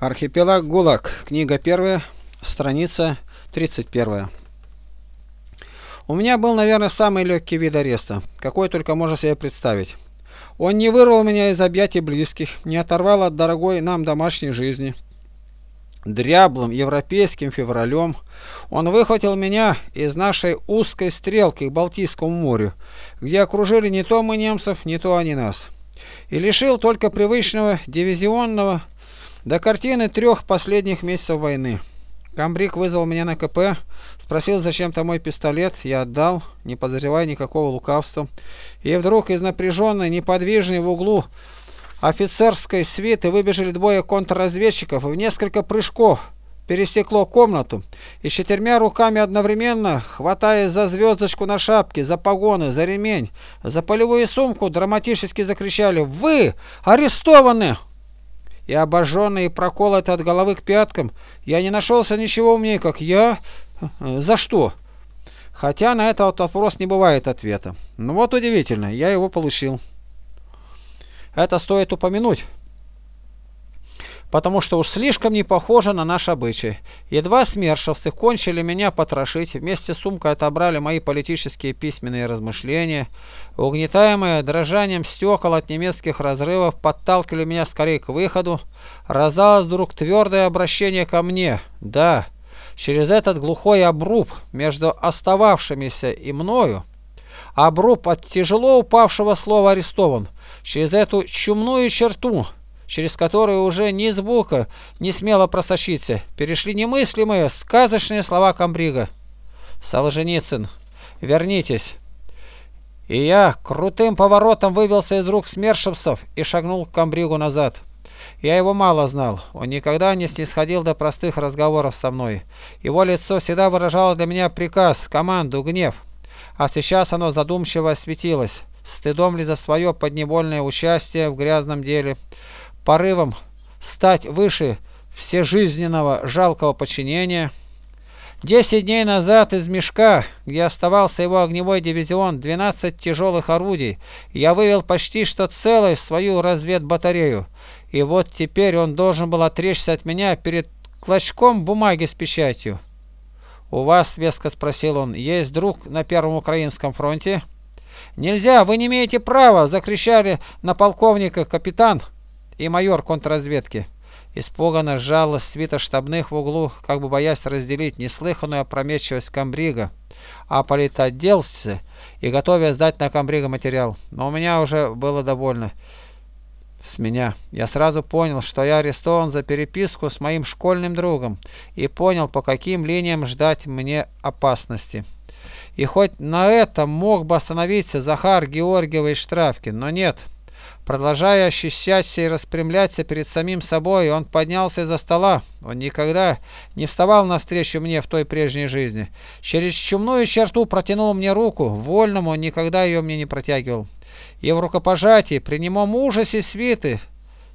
Архипелаг ГУЛАГ. Книга 1, страница 31. У меня был, наверное, самый легкий вид ареста, какой только можно себе представить. Он не вырвал меня из объятий близких, не оторвал от дорогой нам домашней жизни. Дряблым европейским февралем он выхватил меня из нашей узкой стрелки к Балтийскому морю, где окружили не то мы немцев, не то они нас, и лишил только привычного дивизионного до картины трех последних месяцев войны. Камбрик вызвал меня на КП, спросил зачем-то мой пистолет, я отдал, не подозревая никакого лукавства. И вдруг из напряженной, неподвижной в углу офицерской свиты выбежали двое контрразведчиков и в несколько прыжков пересекло комнату и четырьмя руками одновременно, хватаясь за звездочку на шапке, за погоны, за ремень, за полевую сумку, драматически закричали «Вы арестованы!» И обожженный и проколотый от головы к пяткам, я не нашелся ничего умнее, как я... За что? Хотя на этот вопрос не бывает ответа. Ну вот удивительно, я его получил. Это стоит упомянуть потому что уж слишком не похоже на наш обычай. Едва смершевцы кончили меня потрошить, вместе с сумкой отобрали мои политические письменные размышления, угнетаемые дрожанием стекол от немецких разрывов, подталкивали меня скорее к выходу, раздалось вдруг твердое обращение ко мне. Да, через этот глухой обруб между остававшимися и мною, обруб от тяжело упавшего слова арестован, через эту чумную черту, через которую уже ни звука не смело просочиться, перешли немыслимые, сказочные слова Камбрига. «Солженицын, вернитесь!» И я крутым поворотом выбился из рук смершевцев и шагнул к Камбригу назад. Я его мало знал, он никогда не снисходил до простых разговоров со мной. Его лицо всегда выражало для меня приказ, команду, гнев. А сейчас оно задумчиво осветилось, стыдом ли за свое подневольное участие в грязном деле, порывом стать выше всежизненного жалкого подчинения. Десять дней назад из мешка, где оставался его огневой дивизион, 12 тяжелых орудий, я вывел почти что целой свою разведбатарею. И вот теперь он должен был отречься от меня перед клочком бумаги с печатью. «У вас, — веско спросил он, — есть друг на Первом Украинском фронте?» «Нельзя, вы не имеете права!» — закричали на полковника капитан и майор контрразведки. Испуганно сжалась свита штабных в углу, как бы боясь разделить неслыханную опрометчивость комбрига, а политотделцы и готовя сдать на комбрига материал. Но у меня уже было довольно с меня. Я сразу понял, что я арестован за переписку с моим школьным другом и понял, по каким линиям ждать мне опасности. И хоть на этом мог бы остановиться Захар Георгиевич Штрафкин, но нет. Продолжая ощущаться и распрямляться перед самим собой, он поднялся из-за стола. Он никогда не вставал навстречу мне в той прежней жизни. Через чумную черту протянул мне руку, вольному он никогда ее мне не протягивал. И в рукопожатии, при немом ужасе свиты,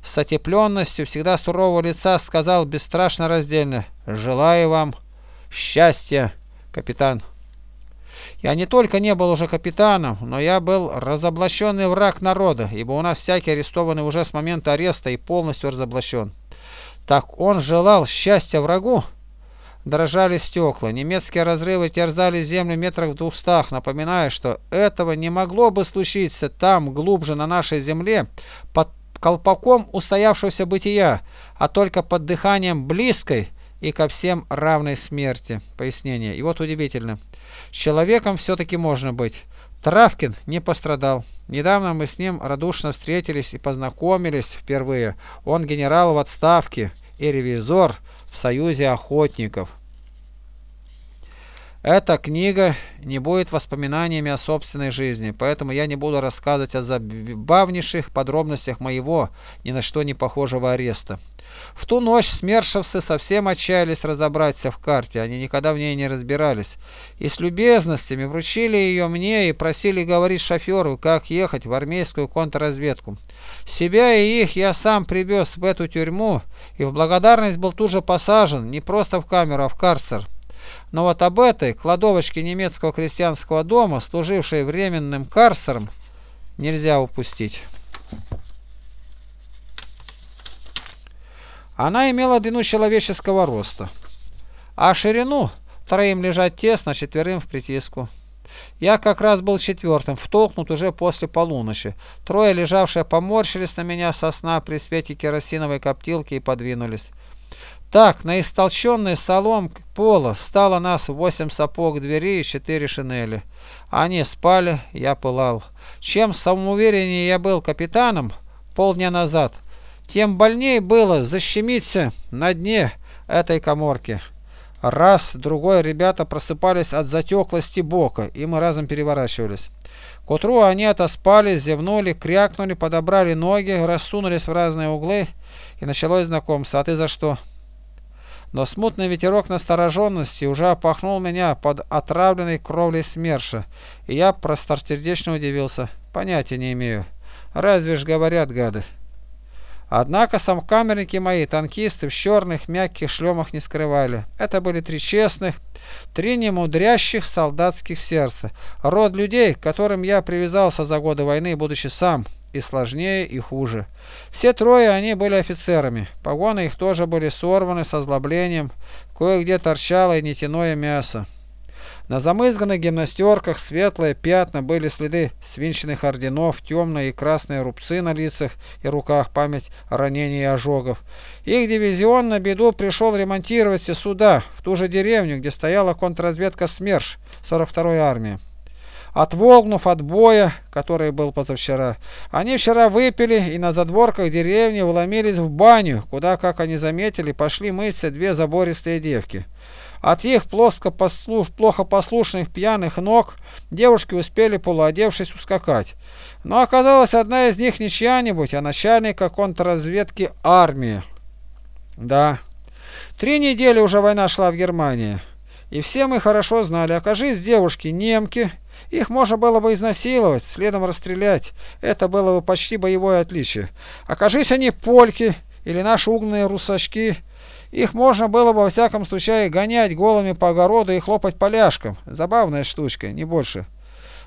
с отепленностью всегда сурового лица сказал бесстрашно раздельно «Желаю вам счастья, капитан». Я не только не был уже капитаном, но я был разоблаченный враг народа, ибо у нас всякий арестованный уже с момента ареста и полностью разоблачен. Так он желал счастья врагу? Дрожали стекла, немецкие разрывы терзали землю метрах в двухстах, напоминая, что этого не могло бы случиться там, глубже на нашей земле, под колпаком устоявшегося бытия, а только под дыханием близкой, и ко всем равной смерти. Пояснение. И вот удивительно. Человеком все-таки можно быть. Травкин не пострадал. Недавно мы с ним радушно встретились и познакомились впервые. Он генерал в отставке и ревизор в Союзе охотников. Эта книга не будет воспоминаниями о собственной жизни, поэтому я не буду рассказывать о забавнейших подробностях моего ни на что не похожего ареста. В ту ночь смершевцы совсем отчаялись разобраться в карте, они никогда в ней не разбирались, и с любезностями вручили ее мне и просили говорить шоферу, как ехать в армейскую контрразведку. Себя и их я сам привез в эту тюрьму, и в благодарность был тут же посажен, не просто в камеру, а в карцер. Но вот об этой кладовочке немецкого крестьянского дома, служившей временным карцером, нельзя упустить. Она имела длину человеческого роста, а ширину троим лежать тесно, четверым в притиску. Я как раз был четвертым, втолкнут уже после полуночи. Трое, лежавшие, поморщились на меня со сна при свете керосиновой коптилки и подвинулись. Так, на истолченный солом пола стало нас восемь сапог двери и четыре шинели. Они спали, я пылал. Чем самоувереннее я был капитаном полдня назад, тем больнее было защемиться на дне этой коморки. Раз, другой ребята просыпались от затеклости бока, и мы разом переворачивались. К утру они отоспались, зевнули, крякнули, подобрали ноги, рассунулись в разные углы, и началось знакомство. А ты за что? Но смутный ветерок настороженности уже опахнул меня под отравленной кровлей СМЕРШа, и я просторсердечно удивился. Понятия не имею. Разве ж говорят гады. Однако самкамерники мои, танкисты, в черных мягких шлемах не скрывали. Это были три честных, три немудрящих солдатских сердца. Род людей, к которым я привязался за годы войны, будучи сам и сложнее, и хуже. Все трое они были офицерами. Погоны их тоже были сорваны с озлоблением, кое-где торчало и нетяное мясо. На замызганных гимнастерках светлые пятна были следы свинченных орденов, темные и красные рубцы на лицах и руках, память ранений и ожогов. Их дивизион на беду пришел ремонтировать сюда, в ту же деревню, где стояла контрразведка СМЕРШ 42-й армии. Отволгнув от боя, который был позавчера, они вчера выпили и на задворках деревни вломились в баню, куда, как они заметили, пошли мыться две забористые девки. От их плоско послуш... плохо послушных пьяных ног девушки успели полуодевшись ускакать. Но оказалось, одна из них не чья-нибудь, а начальника контрразведки армии. Да, три недели уже война шла в Германии. И все мы хорошо знали, окажись девушки немки, их можно было бы изнасиловать, следом расстрелять. Это было бы почти боевое отличие. Окажись они польки или наши угнанные русачки, их можно было бы во всяком случае гонять голыми по огороду и хлопать поляшком. Забавная штучка, не больше.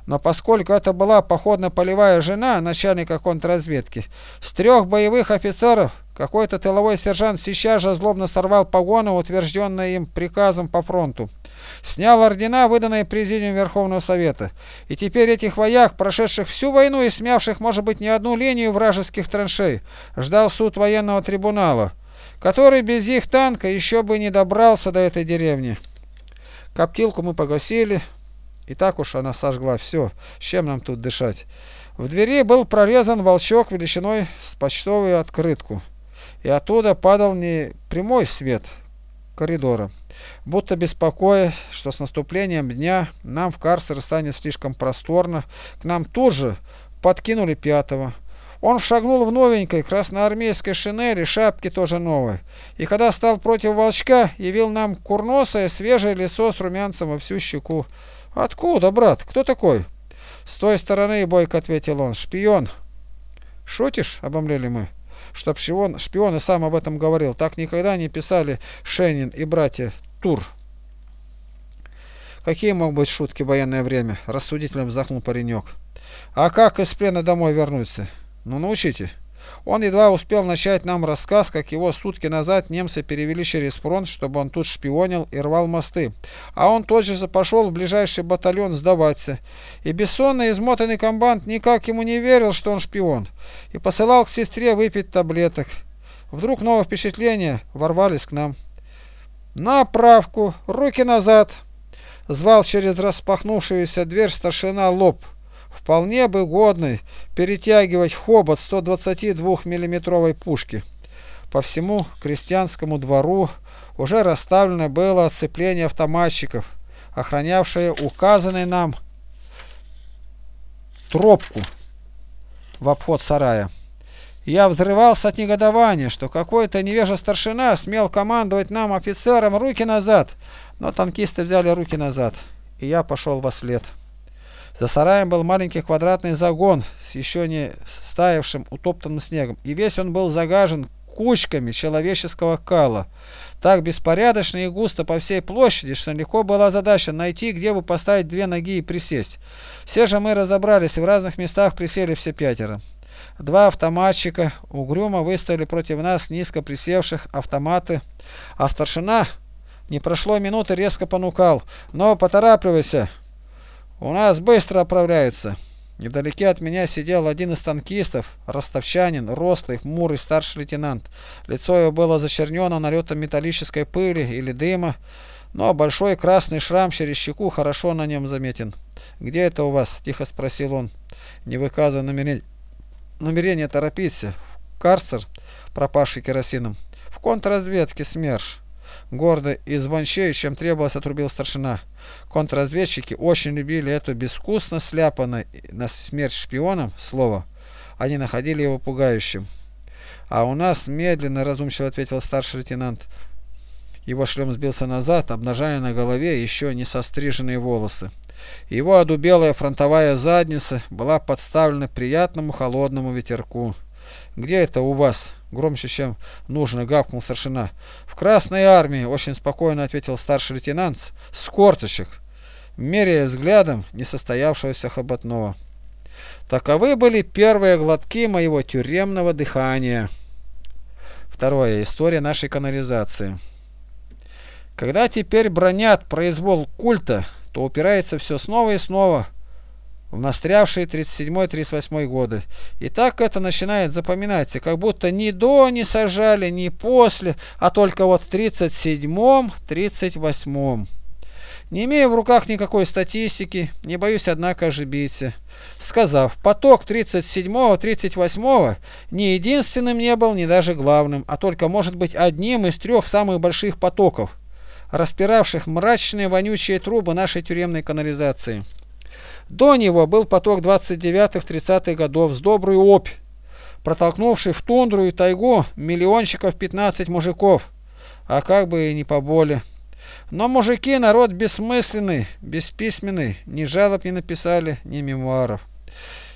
Но поскольку это была походно-полевая жена начальника контрразведки, с трех боевых офицеров какой-то тыловой сержант сейчас же злобно сорвал погоны, утвержденные им приказом по фронту. Снял ордена, выданные Президиум Верховного Совета. И теперь этих вояк, прошедших всю войну и смявших, может быть, не одну линию вражеских траншей, ждал суд военного трибунала который без их танка еще бы не добрался до этой деревни. Коптилку мы погасили, и так уж она сожгла все, с чем нам тут дышать. В двери был прорезан волчок величиной с почтовую открытку, и оттуда падал не прямой свет коридора, будто беспокоясь, что с наступлением дня нам в карцере станет слишком просторно, к нам тут же подкинули пятого. Он шагнул в новенькой красноармейской шинели, шапки тоже новые. И когда стал против волчка, явил нам курносое, свежее лицо с румянцем во всю щеку. «Откуда, брат? Кто такой?» «С той стороны, — бойко ответил он, — шпион». «Шутишь?» — обомлели мы. Чтоб шпион, шпион и сам об этом говорил. Так никогда не писали Шенин и братья Тур. Какие могут быть шутки в военное время? Рассудительно вздохнул паренек. А как из плена домой вернуться? Ну, научите. Он едва успел начать нам рассказ, как его сутки назад немцы перевели через фронт, чтобы он тут шпионил и рвал мосты. А он тотчас же пошел в ближайший батальон сдаваться. И бессонный измотанный комбант никак ему не верил, что он шпион, и посылал к сестре выпить таблеток. Вдруг новые впечатления ворвались к нам. «Направку! Руки назад!» Звал через распахнувшуюся дверь старшина Лоб вполне бы годный перетягивать хобот 122 миллиметровой пушки. По всему крестьянскому двору уже расставлено было оцепление автоматчиков, охранявшее указанный нам тропку в обход сарая. Я взрывался от негодования, что какой-то невежа старшина смел командовать нам офицерам руки назад, но танкисты взяли руки назад, и я пошел во след. За сараем был маленький квадратный загон с еще не стаявшим утоптанным снегом, и весь он был загажен кучками человеческого кала. Так беспорядочно и густо по всей площади, что легко была задача найти, где бы поставить две ноги и присесть. Все же мы разобрались, и в разных местах присели все пятеро. Два автоматчика угрюмо выставили против нас низко присевших автоматы, а старшина не прошло минуты резко понукал. «Но поторапливайся, у нас быстро оправляются». Недалеке от меня сидел один из танкистов, ростовчанин, рослый, хмурый старший лейтенант. Лицо его было зачернено налетом металлической пыли или дыма, но большой красный шрам через щеку хорошо на нем заметен. «Где это у вас?» – тихо спросил он, не выказывая намерения, намерения торопиться. «Карцер, пропавший керосином. В контрразведке СМЕРШ». Гордо и звончее, чем требовалось, отрубил старшина. Контрразведчики очень любили это безвкусно сляпанное на смерть шпионам слово. Они находили его пугающим. А у нас медленно, разумчиво ответил старший лейтенант. Его шлем сбился назад, обнажая на голове еще не состриженные волосы. Его одубелая фронтовая задница была подставлена приятному холодному ветерку. «Где это у вас?» Громче, чем нужно, гавкнул старшина. «В Красной армии», — очень спокойно ответил старший лейтенант, — «с корточек», меряя взглядом несостоявшегося хоботного. Таковы были первые глотки моего тюремного дыхания. Второе. История нашей канализации. Когда теперь бронят произвол культа, то упирается все снова и снова в настрявшие 37-38 годы. И так это начинает запоминаться, как будто ни до не сажали, ни после, а только вот в 37-38. Не имея в руках никакой статистики, не боюсь, однако, ошибиться. Сказав, поток 37-38 не единственным не был, не даже главным, а только может быть одним из трех самых больших потоков, распиравших мрачные вонючие трубы нашей тюремной канализации. До него был поток 29-30-х годов с добрую опь, протолкнувший в тундру и тайгу миллионщиков 15 мужиков, а как бы и не поболе. Но мужики народ бессмысленный, бесписьменный, ни жалоб не написали, ни мемуаров.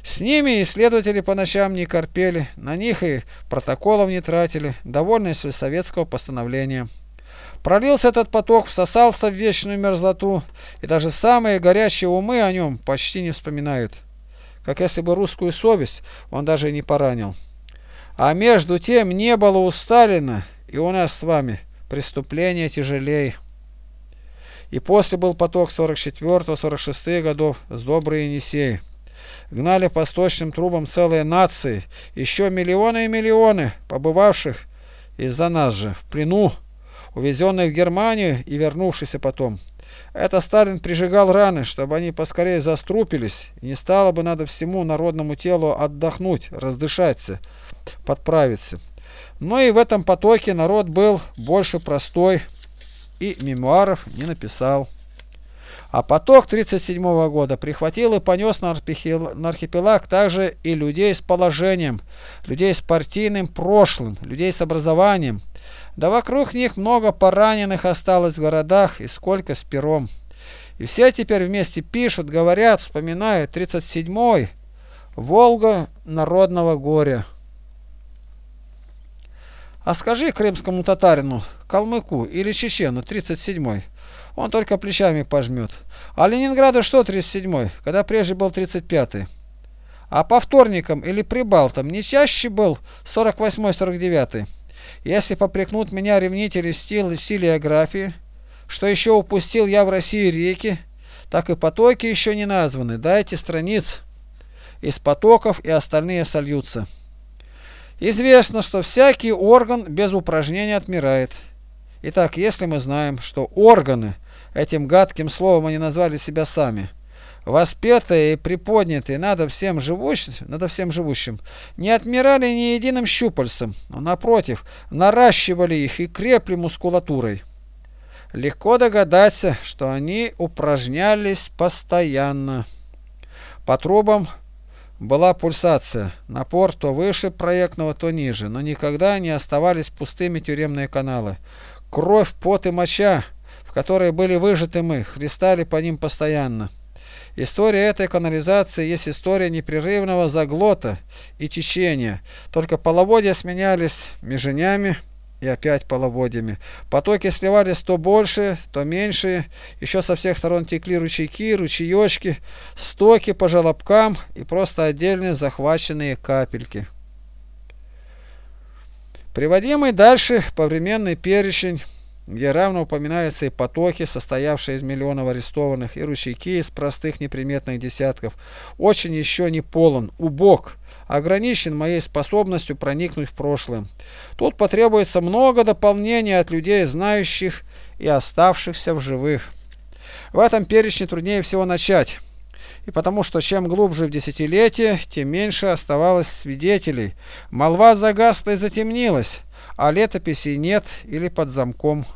С ними исследователи по ночам не корпели, на них и протоколов не тратили, довольны сельсоветского постановления. Пролился этот поток, всосался в вечную мерзлоту, и даже самые горячие умы о нем почти не вспоминают. Как если бы русскую совесть он даже не поранил. А между тем не было у Сталина и у нас с вами преступления тяжелее. И после был поток 44-46 годов с доброй Енисеи. Гнали по сточным трубам целые нации, еще миллионы и миллионы побывавших из-за нас же в плену увезенные в Германию и вернувшиеся потом. Это Сталин прижигал раны, чтобы они поскорее заструпились, и не стало бы надо всему народному телу отдохнуть, раздышаться, подправиться. Но и в этом потоке народ был больше простой и мемуаров не написал. А поток 1937 года прихватил и понес на архипелаг также и людей с положением, людей с партийным прошлым, людей с образованием, да вокруг них много пораненых осталось в городах и сколько с пером. И все теперь вместе пишут, говорят, вспоминают 37-й Волга народного горя. А скажи крымскому татарину, калмыку или чечену 37-й, он только плечами пожмет. А Ленинграду что 37-й, когда прежде был 35-й? А по вторникам или прибалтам не чаще был 48-49-й? Если попрекнут меня ревнители стил стилиографии, что еще упустил я в России реки, так и потоки еще не названы. Дайте страниц. Из потоков и остальные сольются. Известно, что всякий орган без упражнения отмирает. Итак, если мы знаем, что органы, этим гадким словом они назвали себя сами – воспетые и приподнятые надо всем живущим, надо всем живущим, не отмирали ни единым щупальцем, но напротив, наращивали их и крепли мускулатурой. Легко догадаться, что они упражнялись постоянно. По трубам была пульсация, напор то выше проектного, то ниже, но никогда не оставались пустыми тюремные каналы. Кровь, пот и моча, в которые были выжаты мы, хлестали по ним постоянно. История этой канализации есть история непрерывного заглота и течения. Только половодья сменялись меженями, и опять половодьями. Потоки сливались то больше, то меньше, еще со всех сторон текли ручейки, ручеечки, стоки по желобкам и просто отдельные захваченные капельки. Приводимый дальше повременный перечень где равно упоминаются и потоки, состоявшие из миллионов арестованных, и ручейки из простых неприметных десятков, очень еще не полон, убог, ограничен моей способностью проникнуть в прошлое. Тут потребуется много дополнения от людей, знающих и оставшихся в живых. В этом перечне труднее всего начать. И потому что чем глубже в десятилетие, тем меньше оставалось свидетелей. Молва загасла и затемнилась, а летописей нет или под замком.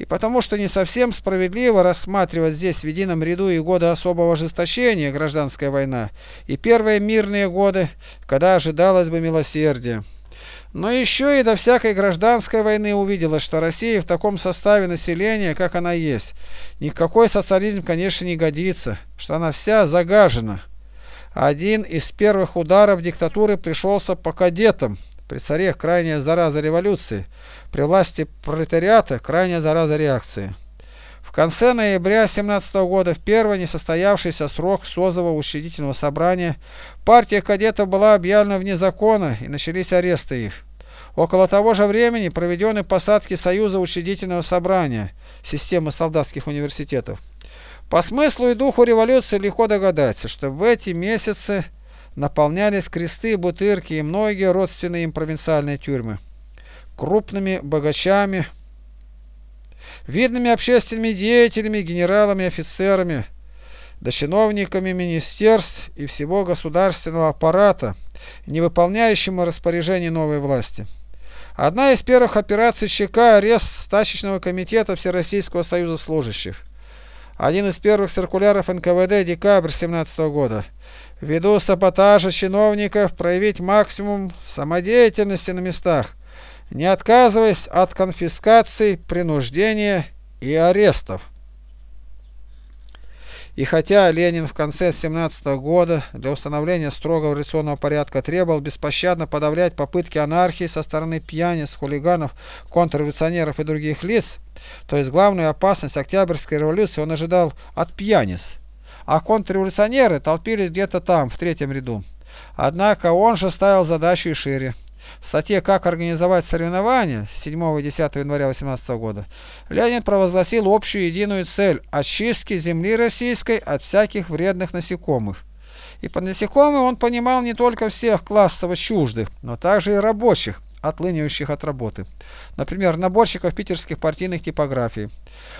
И потому что не совсем справедливо рассматривать здесь в едином ряду и годы особого ожесточения гражданская война, и первые мирные годы, когда ожидалось бы милосердие. Но еще и до всякой гражданской войны увиделось, что Россия в таком составе населения, как она есть, никакой социализм, конечно, не годится, что она вся загажена. Один из первых ударов диктатуры пришелся по кадетам, при царе крайняя зараза революции, при власти пролетариата крайняя зараза реакции. В конце ноября 17 года, в первый несостоявшийся срок созыва учредительного собрания, партия кадетов была объявлена вне закона и начались аресты их. Около того же времени проведены посадки Союза учредительного собрания, системы солдатских университетов. По смыслу и духу революции легко догадаться, что в эти месяцы наполнялись кресты, бутырки и многие родственные им провинциальные тюрьмы. Крупными богачами, видными общественными деятелями, генералами, офицерами, да чиновниками министерств и всего государственного аппарата, не выполняющему распоряжений новой власти. Одна из первых операций ЧК – арест стачечного комитета Всероссийского союза служащих. Один из первых циркуляров НКВД декабрь 17 года ввиду саботажа чиновников проявить максимум самодеятельности на местах, не отказываясь от конфискаций, принуждения и арестов. И хотя Ленин в конце 17 года для установления строгого революционного порядка требовал беспощадно подавлять попытки анархии со стороны пьяниц, хулиганов, контрреволюционеров и других лиц, то есть главную опасность Октябрьской революции он ожидал от пьяниц а контрреволюционеры толпились где-то там, в третьем ряду. Однако он же ставил задачу и шире. В статье «Как организовать соревнования» 7 и 10 января 18 года Ленин провозгласил общую единую цель – очистки земли российской от всяких вредных насекомых. И под насекомыми он понимал не только всех классово чуждых, но также и рабочих, отлынивающих от работы. Например, наборщиков питерских партийных типографий.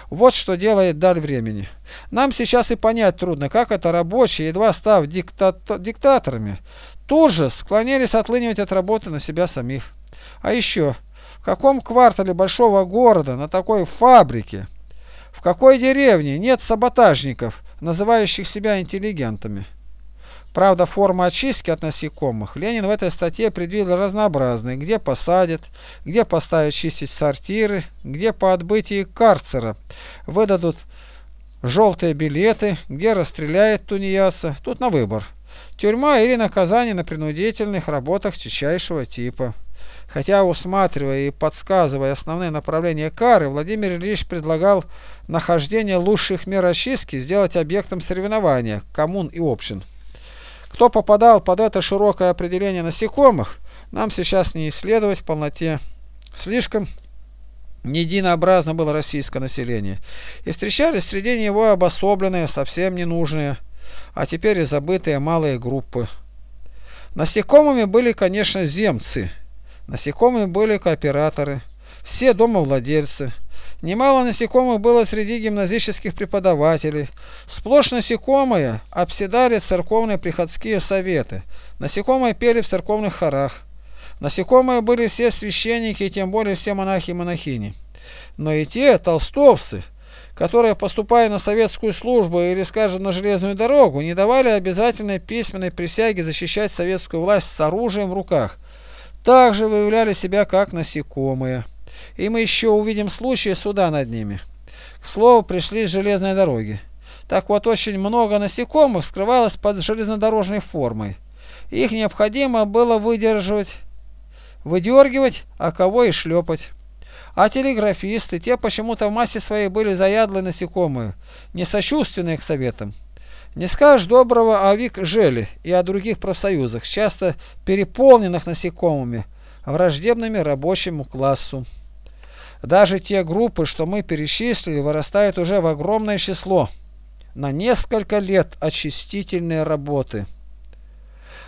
Вот что делает даль времени. Нам сейчас и понять трудно, как это рабочие, едва став диктато диктаторами, тут же склонились отлынивать от работы на себя самих. А еще, в каком квартале большого города, на такой фабрике, в какой деревне нет саботажников, называющих себя интеллигентами? Правда, форма очистки от насекомых Ленин в этой статье предвидел разнообразные, где посадят, где поставят чистить сортиры, где по отбытии карцера выдадут желтые билеты, где расстреляют тунеядца, тут на выбор. Тюрьма или наказание на принудительных работах чечайшего типа. Хотя, усматривая и подсказывая основные направления кары, Владимир Ильич предлагал нахождение лучших мер очистки сделать объектом соревнования коммун и общин. Кто попадал под это широкое определение насекомых, нам сейчас не исследовать в полноте. Слишком не единообразно было российское население, и встречались среди него обособленные, совсем ненужные, а теперь и забытые малые группы. Насекомыми были, конечно, земцы, насекомыми были кооператоры, все домовладельцы, Немало насекомых было среди гимназических преподавателей. Сплошь насекомые обседали церковные приходские советы. Насекомые пели в церковных хорах. Насекомые были все священники и тем более все монахи и монахини. Но и те толстовцы, которые, поступая на советскую службу или, скажем, на железную дорогу, не давали обязательной письменной присяги защищать советскую власть с оружием в руках, также выявляли себя как насекомые и мы еще увидим случаи суда над ними. К слову, пришли с железной дороги. Так вот, очень много насекомых скрывалось под железнодорожной формой. Их необходимо было выдерживать, выдергивать, а кого и шлепать. А телеграфисты, те почему-то в массе своей были заядлые насекомые, не сочувственные к советам. Не скажешь доброго о Вик Желе и о других профсоюзах, часто переполненных насекомыми, враждебными рабочему классу. Даже те группы, что мы перечислили, вырастают уже в огромное число, на несколько лет очистительной работы.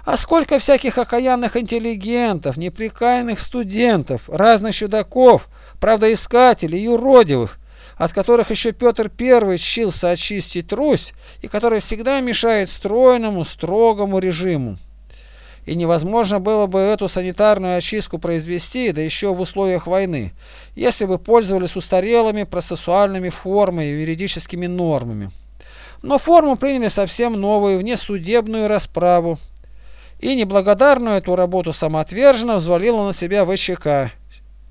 А сколько всяких окаянных интеллигентов, неприкаянных студентов, разных чудаков, правдоискателей, юродивых, от которых еще Петр I чился очистить Русь и который всегда мешает стройному, строгому режиму. И невозможно было бы эту санитарную очистку произвести, да еще в условиях войны, если бы пользовались устарелыми процессуальными формами и юридическими нормами. Но форму приняли совсем новую, внесудебную расправу, и неблагодарную эту работу самоотверженно взвалила на себя ВЧК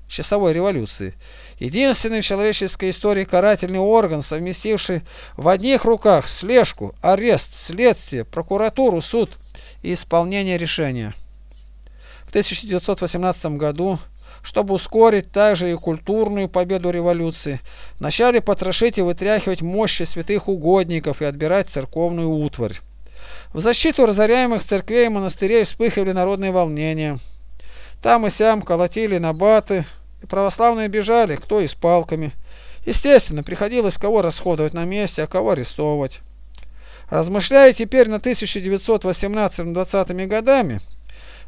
часовой революции. Единственный в человеческой истории карательный орган, совместивший в одних руках слежку, арест, следствие, прокуратуру, суд и исполнение решения. В 1918 году, чтобы ускорить также и культурную победу революции, начали потрошить и вытряхивать мощи святых угодников и отбирать церковную утварь. В защиту разоряемых церквей и монастырей вспыхивали народные волнения. Там и сям колотили на баты, и православные бежали, кто и с палками. Естественно, приходилось кого расходовать на месте, а кого арестовывать. Размышляя теперь на 1918-20 годами,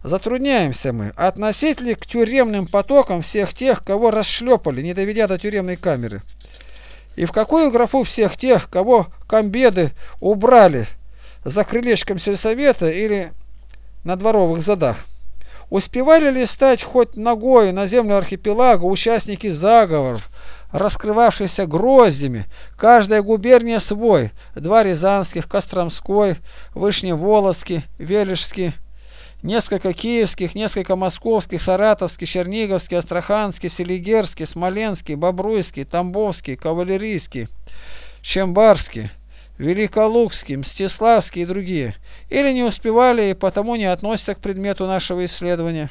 затрудняемся мы, относить к тюремным потокам всех тех, кого расшлепали, не доведя до тюремной камеры. И в какую графу всех тех, кого комбеды убрали, за крылечком сельсовета или на дворовых задах. Успевали ли стать хоть ногой на землю архипелага участники заговоров, раскрывавшихся гроздями, каждая губерния свой, два рязанских, Костромской, Вышневолодский, Вележский, несколько киевских, несколько московских, саратовский, черниговский, астраханский, селигерский, смоленский, бобруйский, тамбовский, кавалерийский, чембарский, Великолукский, Мстиславский и другие, или не успевали и потому не относятся к предмету нашего исследования.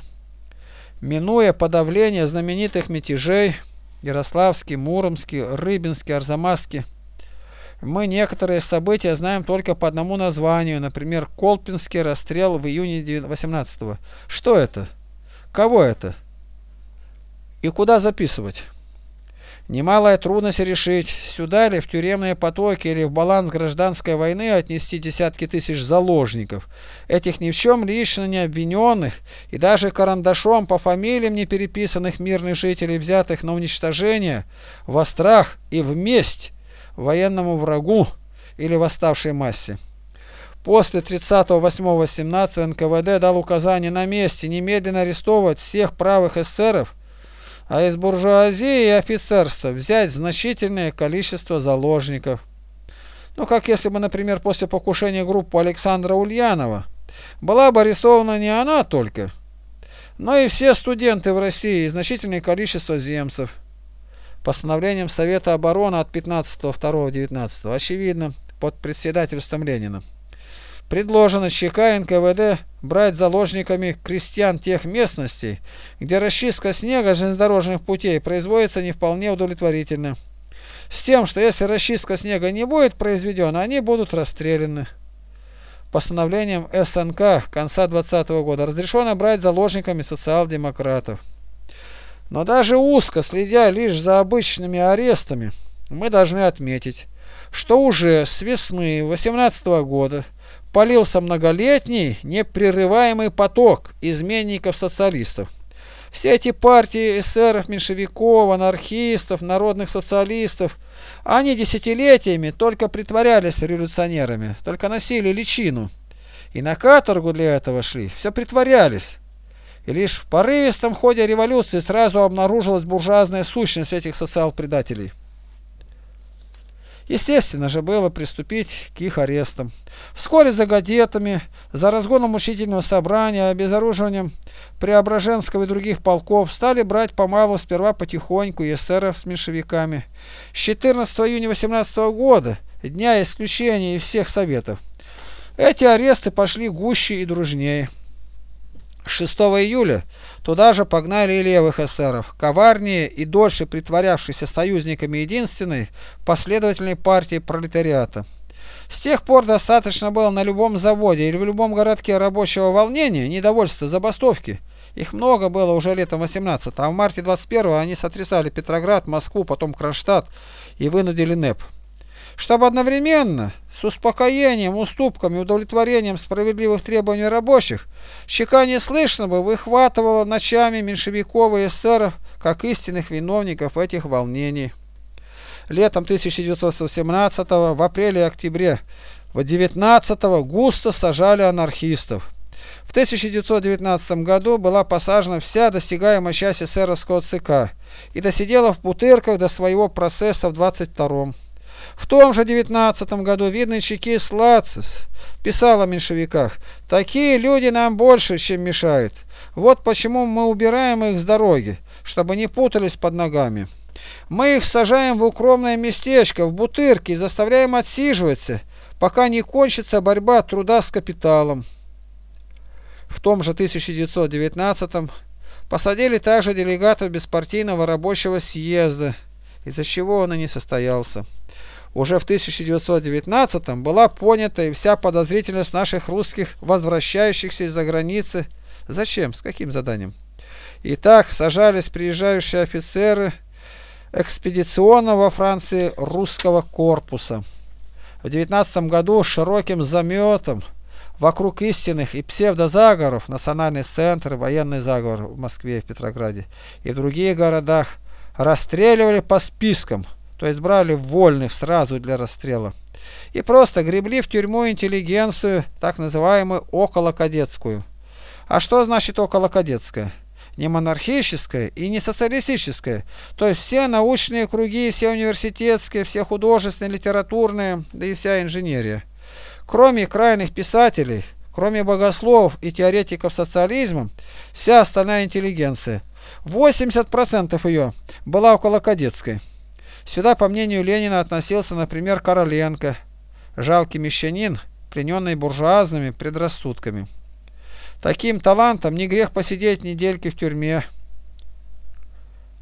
Минуя подавление знаменитых мятежей, Ярославский, Муромский, Рыбинский, Арзамасский, мы некоторые события знаем только по одному названию, например, Колпинский расстрел в июне 18 -го. Что это? Кого это? И куда записывать? Немалая трудность решить, сюда ли в тюремные потоки или в баланс гражданской войны отнести десятки тысяч заложников, этих ни в чем лично не обвиненных и даже карандашом по фамилиям не переписанных мирных жителей, взятых на уничтожение, во страх и в месть военному врагу или восставшей массе. После 38-17 НКВД дал указание на месте немедленно арестовывать всех правых эсеров, а из буржуазии и офицерства взять значительное количество заложников. Ну, как если бы, например, после покушения группы Александра Ульянова была бы арестована не она только, но и все студенты в России и значительное количество земцев. Постановлением Совета обороны от 15.02.19, очевидно, под председательством Ленина. Предложено ЧК НКВД брать заложниками крестьян тех местностей, где расчистка снега железнодорожных путей производится не вполне удовлетворительно. С тем, что если расчистка снега не будет произведена, они будут расстреляны. Постановлением СНК конца 20 -го года разрешено брать заложниками социал-демократов. Но даже узко, следя лишь за обычными арестами, мы должны отметить, что уже с весны 18 -го года полился многолетний непрерываемый поток изменников-социалистов. Все эти партии эсеров, меньшевиков, анархистов, народных социалистов, они десятилетиями только притворялись революционерами, только носили личину. И на каторгу для этого шли, все притворялись. И лишь в порывистом ходе революции сразу обнаружилась буржуазная сущность этих социал-предателей. Естественно же было приступить к их арестам. Вскоре за гадетами, за разгоном учительного собрания, обезоруживанием Преображенского и других полков стали брать помалу сперва потихоньку эсеров с меньшевиками. С 14 июня 18 года, дня исключения из всех советов, эти аресты пошли гуще и дружнее. 6 июля туда же погнали и левых эсеров, коварнее и дольше притворявшихся союзниками единственной последовательной партии пролетариата. С тех пор достаточно было на любом заводе или в любом городке рабочего волнения, недовольства, забастовки. Их много было уже летом 18 а в марте 21 они сотрясали Петроград, Москву, потом Кронштадт и вынудили НЭП чтобы одновременно с успокоением, уступками, удовлетворением справедливых требований рабочих, щека неслышно бы выхватывала ночами меньшевиков и эсеров как истинных виновников этих волнений. Летом 1918 в апреле и октябре в 19 густо сажали анархистов. В 1919 году была посажена вся достигаемая часть эсеровского ЦК и досидела в Бутырках до своего процесса в 22 в том же девятнадцатом году видный чекист Лацис писал о меньшевиках. Такие люди нам больше, чем мешают. Вот почему мы убираем их с дороги, чтобы не путались под ногами. Мы их сажаем в укромное местечко, в бутырки и заставляем отсиживаться, пока не кончится борьба труда с капиталом. В том же 1919 посадили также делегатов беспартийного рабочего съезда, из-за чего он и не состоялся. Уже в 1919 была понята и вся подозрительность наших русских, возвращающихся из-за границы. Зачем? С каким заданием? Итак, сажались приезжающие офицеры экспедиционного Франции русского корпуса. В 19 году широким заметом вокруг истинных и псевдозаговоров, национальный центр, военный заговор в Москве и Петрограде и в других городах расстреливали по спискам – то есть брали вольных сразу для расстрела, и просто гребли в тюрьму интеллигенцию, так называемую околокадетскую. А что значит околокадетская? Не монархическая и не социалистическая, то есть все научные круги, все университетские, все художественные, литературные, да и вся инженерия. Кроме крайних писателей, кроме богословов и теоретиков социализма, вся остальная интеллигенция, 80% ее была околокадетской. Сюда, по мнению Ленина, относился, например, Короленко, жалкий мещанин, плененный буржуазными предрассудками. Таким талантом не грех посидеть недельки в тюрьме.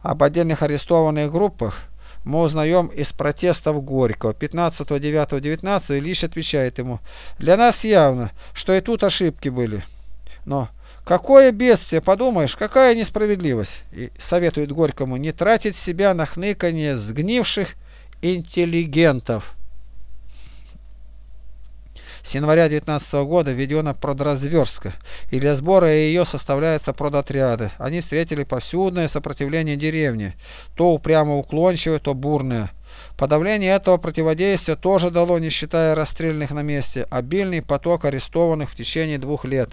Об отдельных арестованных группах мы узнаем из протестов Горького 15, 9, 19 Ильич отвечает ему, для нас явно, что и тут ошибки были. Но Какое бедствие, подумаешь, какая несправедливость. И советует Горькому не тратить себя на хныканье сгнивших интеллигентов. С января 19 года введена продразверстка, и для сбора ее составляются продотряды. Они встретили повсюдное сопротивление деревни, то упрямо уклончивое, то бурное. Подавление этого противодействия тоже дало, не считая расстрельных на месте, обильный поток арестованных в течение двух лет.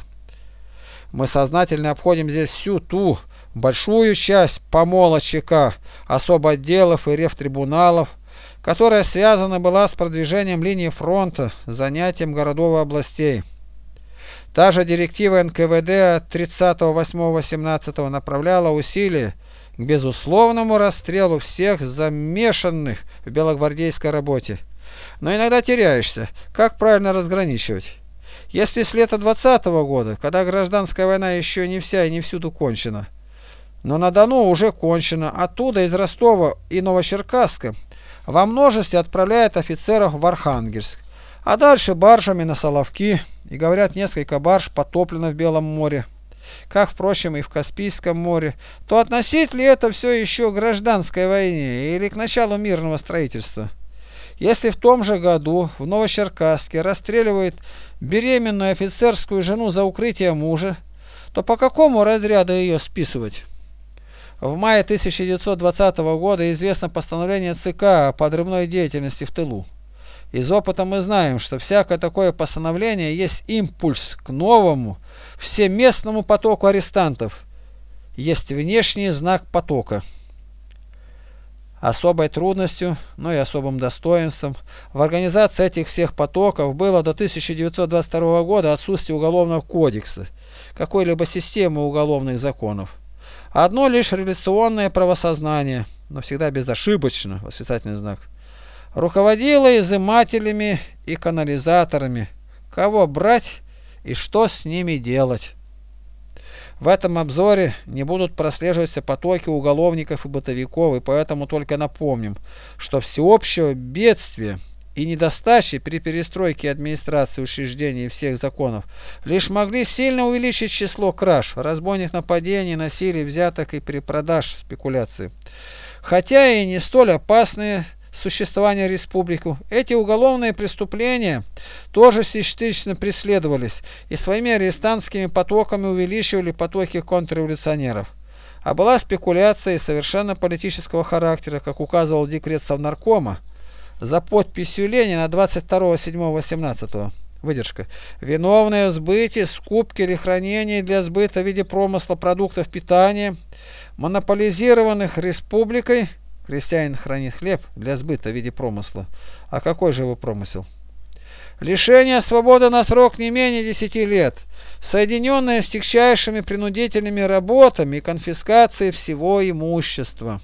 Мы сознательно обходим здесь всю ту большую часть помола ЧК, особо отделов и рефтрибуналов, которая связана была с продвижением линии фронта, занятием городов и областей. Та же директива НКВД от 30.08.18 направляла усилия к безусловному расстрелу всех замешанных в белогвардейской работе. Но иногда теряешься, как правильно разграничивать. Если с лета 20 -го года, когда гражданская война еще не вся и не всюду кончена, но на Дону уже кончена, оттуда из Ростова и Новочеркасска во множестве отправляют офицеров в Архангельск, а дальше баржами на Соловки, и говорят, несколько барж потоплено в Белом море, как, впрочем, и в Каспийском море, то относить ли это все еще к гражданской войне или к началу мирного строительства? Если в том же году в Новочеркасске расстреливают беременную офицерскую жену за укрытие мужа, то по какому разряду ее списывать? В мае 1920 года известно постановление ЦК о подрывной деятельности в тылу. Из опыта мы знаем, что всякое такое постановление есть импульс к новому, всеместному потоку арестантов, есть внешний знак потока. Особой трудностью, но и особым достоинством в организации этих всех потоков было до 1922 года отсутствие уголовного кодекса, какой-либо системы уголовных законов. Одно лишь революционное правосознание, но всегда безошибочно, восклицательный знак, руководило изымателями и канализаторами, кого брать и что с ними делать. В этом обзоре не будут прослеживаться потоки уголовников и бытовиков, и поэтому только напомним, что всеобщего бедствия и недостачи при перестройке администрации учреждений и всех законов лишь могли сильно увеличить число краж, разбойных нападений, насилий, взяток и перепродаж спекуляций. Хотя и не столь опасные существования республики, эти уголовные преступления тоже систематично преследовались и своими арестантскими потоками увеличивали потоки контрреволюционеров. А была спекуляция и совершенно политического характера, как указывал декрет Совнаркома, за подписью Ленина 22.07.18. Выдержка. Виновные в сбытии, скупке или хранении для сбыта в виде промысла продуктов питания, монополизированных республикой, крестьянин хранит хлеб для сбыта в виде промысла. А какой же его промысел? Лишение свободы на срок не менее 10 лет, соединенное с тягчайшими принудительными работами и конфискацией всего имущества.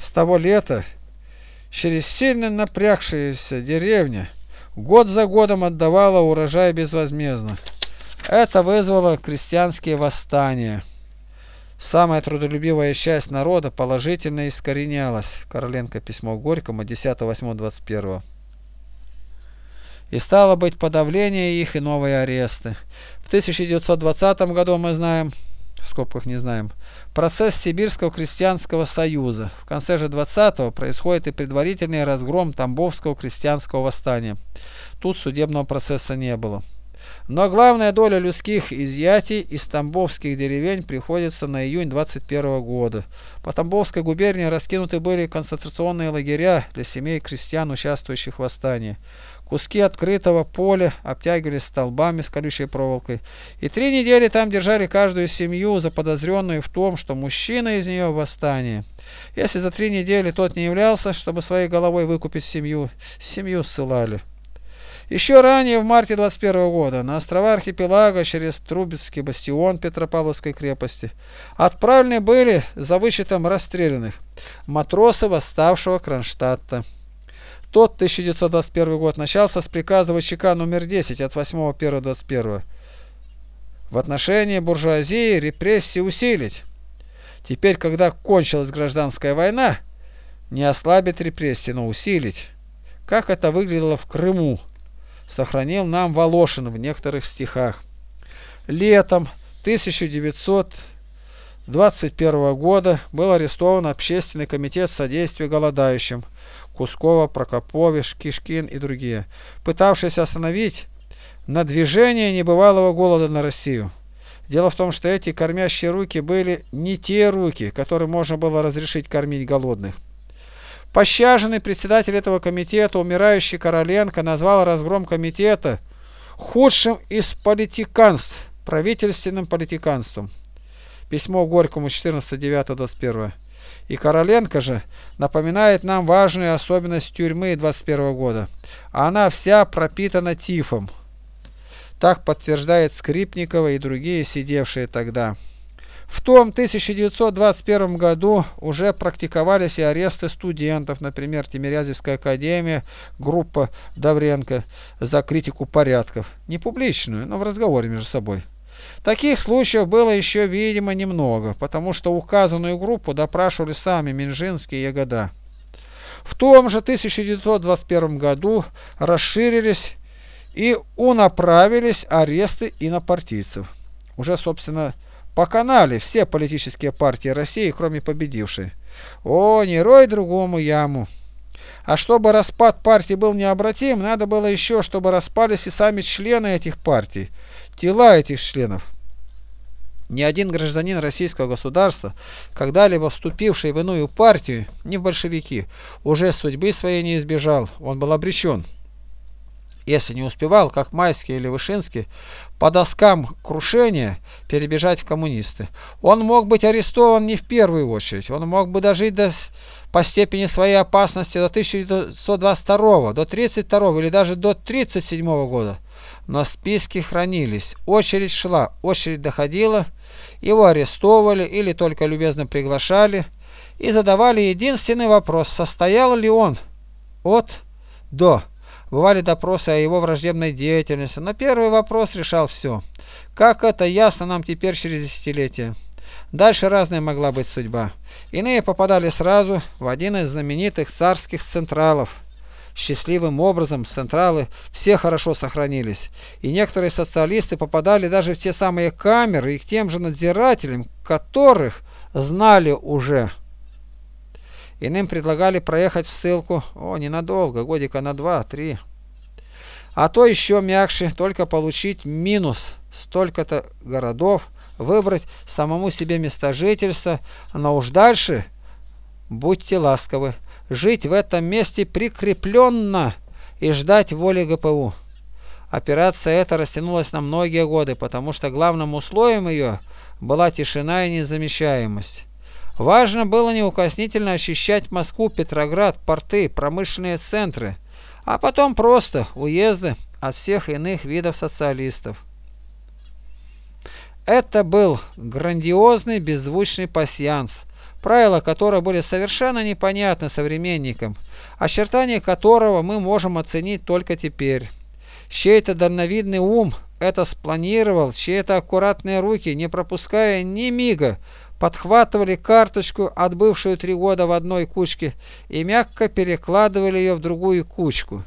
С того лета через сильно напрягшаяся деревня год за годом отдавала урожай безвозмездно. Это вызвало крестьянские восстания. Самая трудолюбивая часть народа положительно искоренялась. Короленко письмо Горькому 10.8.21. И стало быть подавление их и новые аресты. В 1920 году мы знаем, в скобках не знаем, процесс Сибирского крестьянского союза. В конце же 20-го происходит и предварительный разгром Тамбовского крестьянского восстания. Тут судебного процесса не было. Но главная доля людских изъятий из тамбовских деревень приходится на июнь 21 года. По Тамбовской губернии раскинуты были концентрационные лагеря для семей крестьян, участвующих в восстании. Куски открытого поля обтягивались столбами с колючей проволокой. И три недели там держали каждую семью, заподозренную в том, что мужчина из нее в восстании. Если за три недели тот не являлся, чтобы своей головой выкупить семью, семью ссылали. Еще ранее, в марте 21 года, на острова архипелага через Трубецкий бастион Петропавловской крепости отправлены были за вычетом расстрелянных матросы восставшего Кронштадта. Тот 1921 год начался с приказа ВЧК номер 10 от 8.1.21 в отношении буржуазии репрессии усилить. Теперь, когда кончилась гражданская война, не ослабить репрессии, но усилить. Как это выглядело в Крыму сохранил нам Волошин в некоторых стихах. Летом 1921 года был арестован Общественный комитет содействия голодающим Кускова, Прокопович, Кишкин и другие, пытавшиеся остановить на движение небывалого голода на Россию. Дело в том, что эти кормящие руки были не те руки, которые можно было разрешить кормить голодных. Пощаженный председатель этого комитета, умирающий Короленко, назвал разгром комитета худшим из политиканств, правительственным политиканством. Письмо Горькому 14.9.21. И Короленко же напоминает нам важную особенность тюрьмы 21 года. Она вся пропитана тифом. Так подтверждает Скрипникова и другие сидевшие тогда. В том 1921 году уже практиковались и аресты студентов, например, Тимирязевская академия, группа Давренко за критику порядков. Не публичную, но в разговоре между собой. Таких случаев было еще, видимо, немного, потому что указанную группу допрашивали сами Минжинский и Ягода. В том же 1921 году расширились и унаправились аресты инопартийцев. Уже, собственно, Поканали все политические партии России, кроме победившей. О, не рой другому яму. А чтобы распад партии был необратим, надо было еще, чтобы распались и сами члены этих партий, тела этих членов. Ни один гражданин российского государства, когда-либо вступивший в иную партию, не в большевики, уже судьбы своей не избежал, он был обречен если не успевал, как Майский или Вышинский, по доскам крушения перебежать в коммунисты. Он мог быть арестован не в первую очередь, он мог бы дожить до, по степени своей опасности до 1922, до 32 или даже до 37 года. Но списки хранились, очередь шла, очередь доходила, его арестовывали или только любезно приглашали и задавали единственный вопрос, состоял ли он от до Бывали допросы о его враждебной деятельности, но первый вопрос решал все. Как это ясно нам теперь через десятилетия. Дальше разная могла быть судьба. Иные попадали сразу в один из знаменитых царских централов. Счастливым образом централы все хорошо сохранились. И некоторые социалисты попадали даже в те самые камеры и к тем же надзирателям, которых знали уже. Иным предлагали проехать в ссылку, о, ненадолго, годика на два-три. А то еще мягче, только получить минус столько-то городов, выбрать самому себе место жительства, но уж дальше будьте ласковы, жить в этом месте прикрепленно и ждать воли ГПУ. Операция эта растянулась на многие годы, потому что главным условием ее была тишина и незамещаемость. Важно было неукоснительно ощущать Москву, Петроград, порты, промышленные центры, а потом просто уезды от всех иных видов социалистов. Это был грандиозный беззвучный пасьянс, правила которого были совершенно непонятны современникам, очертания которого мы можем оценить только теперь. Чей-то дальновидный ум это спланировал, чьи-то аккуратные руки, не пропуская ни мига, подхватывали карточку, отбывшую три года в одной кучке, и мягко перекладывали ее в другую кучку.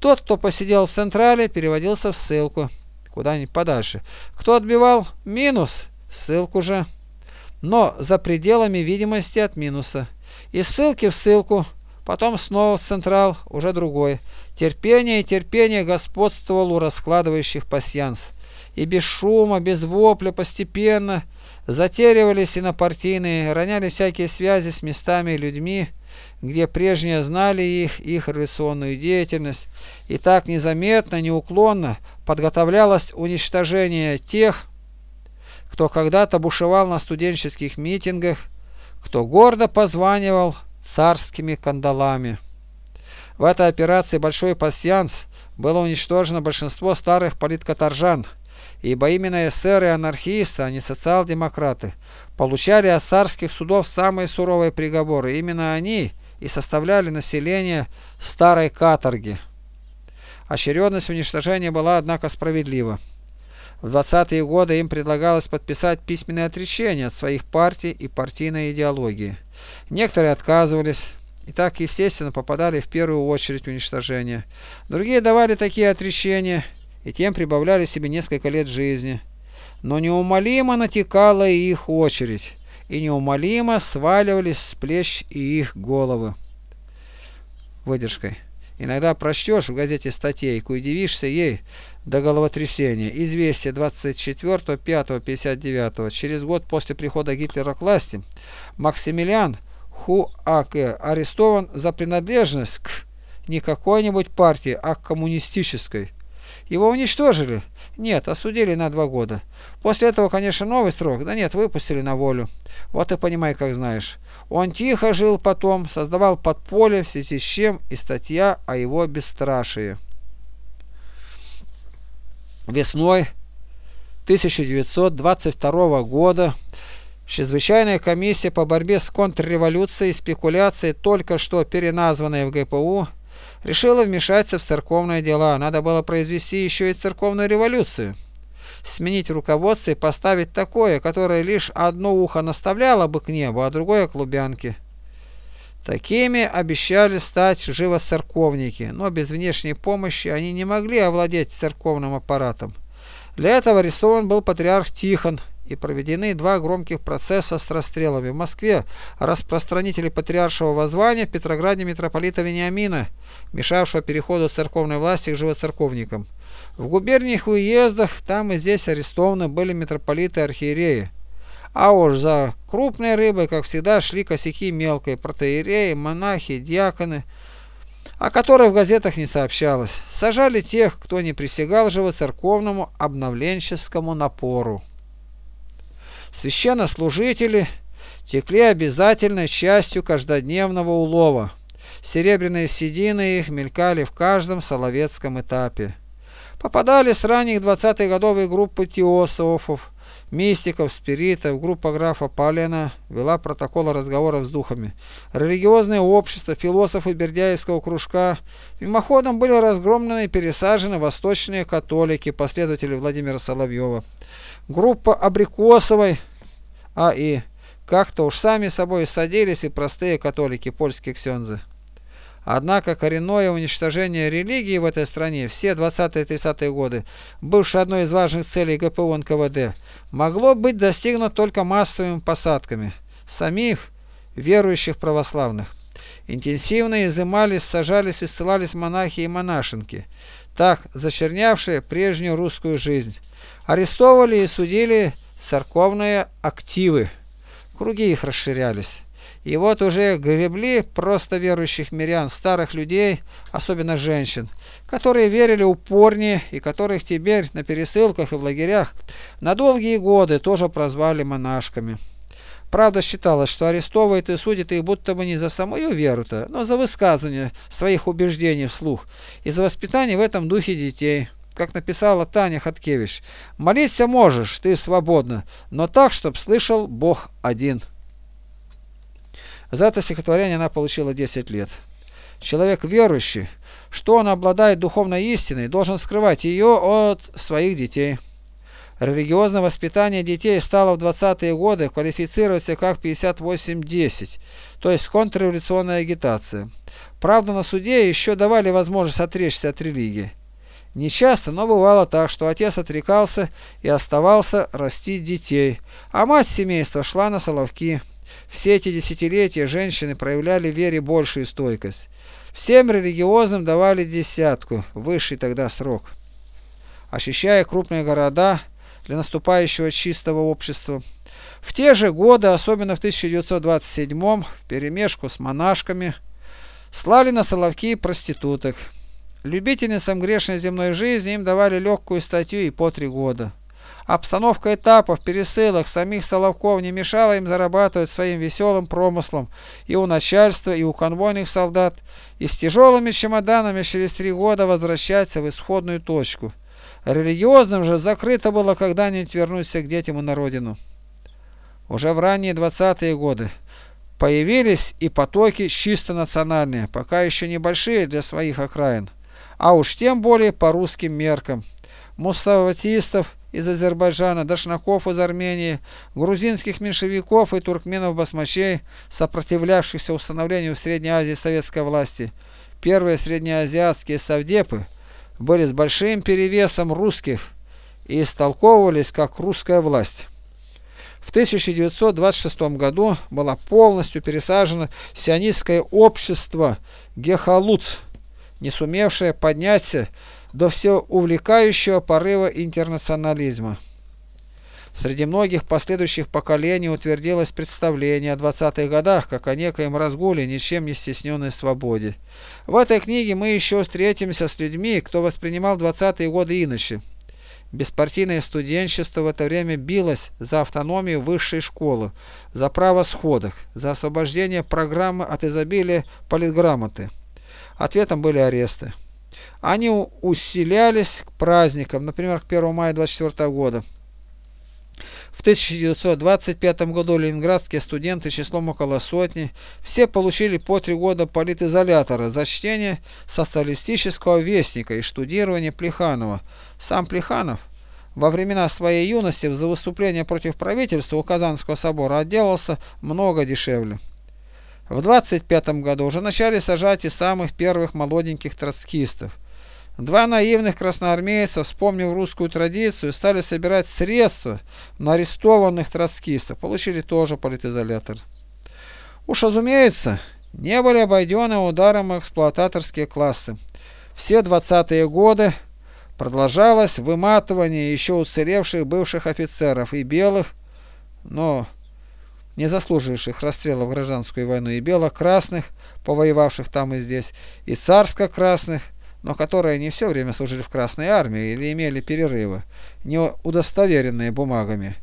Тот, кто посидел в Централе, переводился в ссылку куда-нибудь подальше. Кто отбивал минус, ссылку же. Но за пределами видимости от минуса. Из ссылки в ссылку, потом снова в централ, уже другой. Терпение и терпение господствовало у раскладывающих пасьянс. И без шума, без вопля, постепенно затеривались инопартийные, роняли всякие связи с местами и людьми, где прежние знали их, их революционную деятельность, и так незаметно, неуклонно подготовлялось уничтожение тех, кто когда-то бушевал на студенческих митингах, кто гордо позванивал царскими кандалами. В этой операции «Большой пасьянс» было уничтожено большинство старых политкоторжан, ибо именно эсеры анархисты, а не социал-демократы, получали от царских судов самые суровые приговоры. Именно они и составляли население старой каторги. Очередность уничтожения была, однако, справедлива. В 20-е годы им предлагалось подписать письменное отречение от своих партий и партийной идеологии. Некоторые отказывались и так, естественно, попадали в первую очередь уничтожения. Другие давали такие отречения и тем прибавляли себе несколько лет жизни. Но неумолимо натекала и их очередь и неумолимо сваливались с плеч и их головы. Выдержкой. Иногда прочтешь в газете статейку и удивишься ей до головотрясения. Известие 24.05.59. Через год после прихода Гитлера к власти Максимилиан Хуаке арестован за принадлежность к не какой-нибудь партии, а к коммунистической. Его уничтожили? Нет, осудили на два года. После этого, конечно, новый срок. Да нет, выпустили на волю. Вот и понимай, как знаешь. Он тихо жил потом, создавал подполье, в связи с чем и статья о его бесстрашии. Весной 1922 года Чрезвычайная комиссия по борьбе с контрреволюцией и спекуляцией, только что переназванная в ГПУ, решила вмешаться в церковные дела. Надо было произвести еще и церковную революцию. Сменить руководство и поставить такое, которое лишь одно ухо наставляло бы к небу, а другое к Лубянке. Такими обещали стать живоцерковники, но без внешней помощи они не могли овладеть церковным аппаратом. Для этого арестован был патриарх Тихон, и проведены два громких процесса с расстрелами. В Москве распространители патриаршего воззвания, в Петрограде митрополита Вениамина, мешавшего переходу церковной власти к живоцерковникам. В губерниях и уездах там и здесь арестованы были митрополиты архиереи. А уж за крупной рыбой, как всегда, шли косяки мелкой, протеереи, монахи, диаконы, о которых в газетах не сообщалось. Сажали тех, кто не присягал живоцерковному обновленческому напору священнослужители текли обязательной частью каждодневного улова. Серебряные седины их мелькали в каждом соловецком этапе. Попадали с ранних 20-х годов и группы теософов, мистиков, спиритов, группа графа Палена вела протоколы разговоров с духами. Религиозное общество, философы Бердяевского кружка мимоходом были разгромлены и пересажены восточные католики, последователи Владимира Соловьева. Группа Абрикосовой, а и как-то уж сами собой садились и простые католики, польские ксензы. Однако коренное уничтожение религии в этой стране все 20-30-е годы, бывшее одной из важных целей ГПУ НКВД, могло быть достигнуто только массовыми посадками самих верующих православных. Интенсивно изымались, сажались и ссылались монахи и монашенки, так зачернявшие прежнюю русскую жизнь. Арестовывали и судили церковные активы. Круги их расширялись. И вот уже гребли просто верующих мирян, старых людей, особенно женщин, которые верили упорнее и которых теперь на пересылках и в лагерях на долгие годы тоже прозвали монашками. Правда считалось, что арестовывает и судит их будто бы не за самую веру-то, но за высказывание своих убеждений вслух и за воспитание в этом духе детей. Как написала Таня Хаткевич, «Молиться можешь, ты свободна, но так, чтоб слышал Бог один». За это стихотворение она получила 10 лет. Человек верующий, что он обладает духовной истиной, должен скрывать ее от своих детей. Религиозное воспитание детей стало в 20-е годы квалифицироваться как 58-10, то есть контрреволюционная агитация. Правда, на суде еще давали возможность отречься от религии. Не часто, но бывало так, что отец отрекался и оставался растить детей, а мать семейства шла на соловки. Все эти десятилетия женщины проявляли вере большую стойкость. Всем религиозным давали десятку, высший тогда срок. Ощущая крупные города для наступающего чистого общества, в те же годы, особенно в 1927 в перемешку с монашками, слали на соловки проституток. Любительницам грешной земной жизни им давали легкую статью и по три года. Обстановка этапов, пересылок самих Соловков не мешала им зарабатывать своим веселым промыслом и у начальства, и у конвойных солдат, и с тяжелыми чемоданами через три года возвращаться в исходную точку. Религиозным же закрыто было когда-нибудь вернуться к детям и на родину. Уже в ранние 20-е годы появились и потоки чисто национальные, пока еще небольшие для своих окраин, а уж тем более по русским меркам. Муссаватистов, из Азербайджана, дашнаков из Армении, грузинских меньшевиков и туркменов-басмачей, сопротивлявшихся установлению в Средней Азии советской власти. Первые среднеазиатские совдепы были с большим перевесом русских и истолковывались как русская власть. В 1926 году было полностью пересажено сионистское общество Гехалуц, не сумевшее подняться до всеувлекающего порыва интернационализма. Среди многих последующих поколений утвердилось представление о 20-х годах как о некоем разгуле, ничем не стесненной свободе. В этой книге мы еще встретимся с людьми, кто воспринимал 20-е годы иначе. Беспартийное студенчество в это время билось за автономию высшей школы, за право сходок, за освобождение программы от изобилия политграмоты. Ответом были аресты. Они усилялись к праздникам, например, к 1 мая 24 года. В 1925 году ленинградские студенты числом около сотни все получили по три года политизолятора за чтение социалистического вестника и штудирование Плеханова. Сам Плеханов во времена своей юности за выступление против правительства у Казанского собора отделался много дешевле. В 25 году уже начали сажать и самых первых молоденьких троцкистов. Два наивных красноармейца, вспомнив русскую традицию, стали собирать средства на арестованных троцкистов, получили тоже политизолятор. Уж разумеется, не были обойдены ударом эксплуататорские классы. Все 20-е годы продолжалось выматывание еще уцелевших бывших офицеров и белых, но не заслуживших расстрела в гражданскую войну, и бело-красных, повоевавших там и здесь, и царско-красных, но которые не все время служили в Красной Армии или имели перерывы, не удостоверенные бумагами.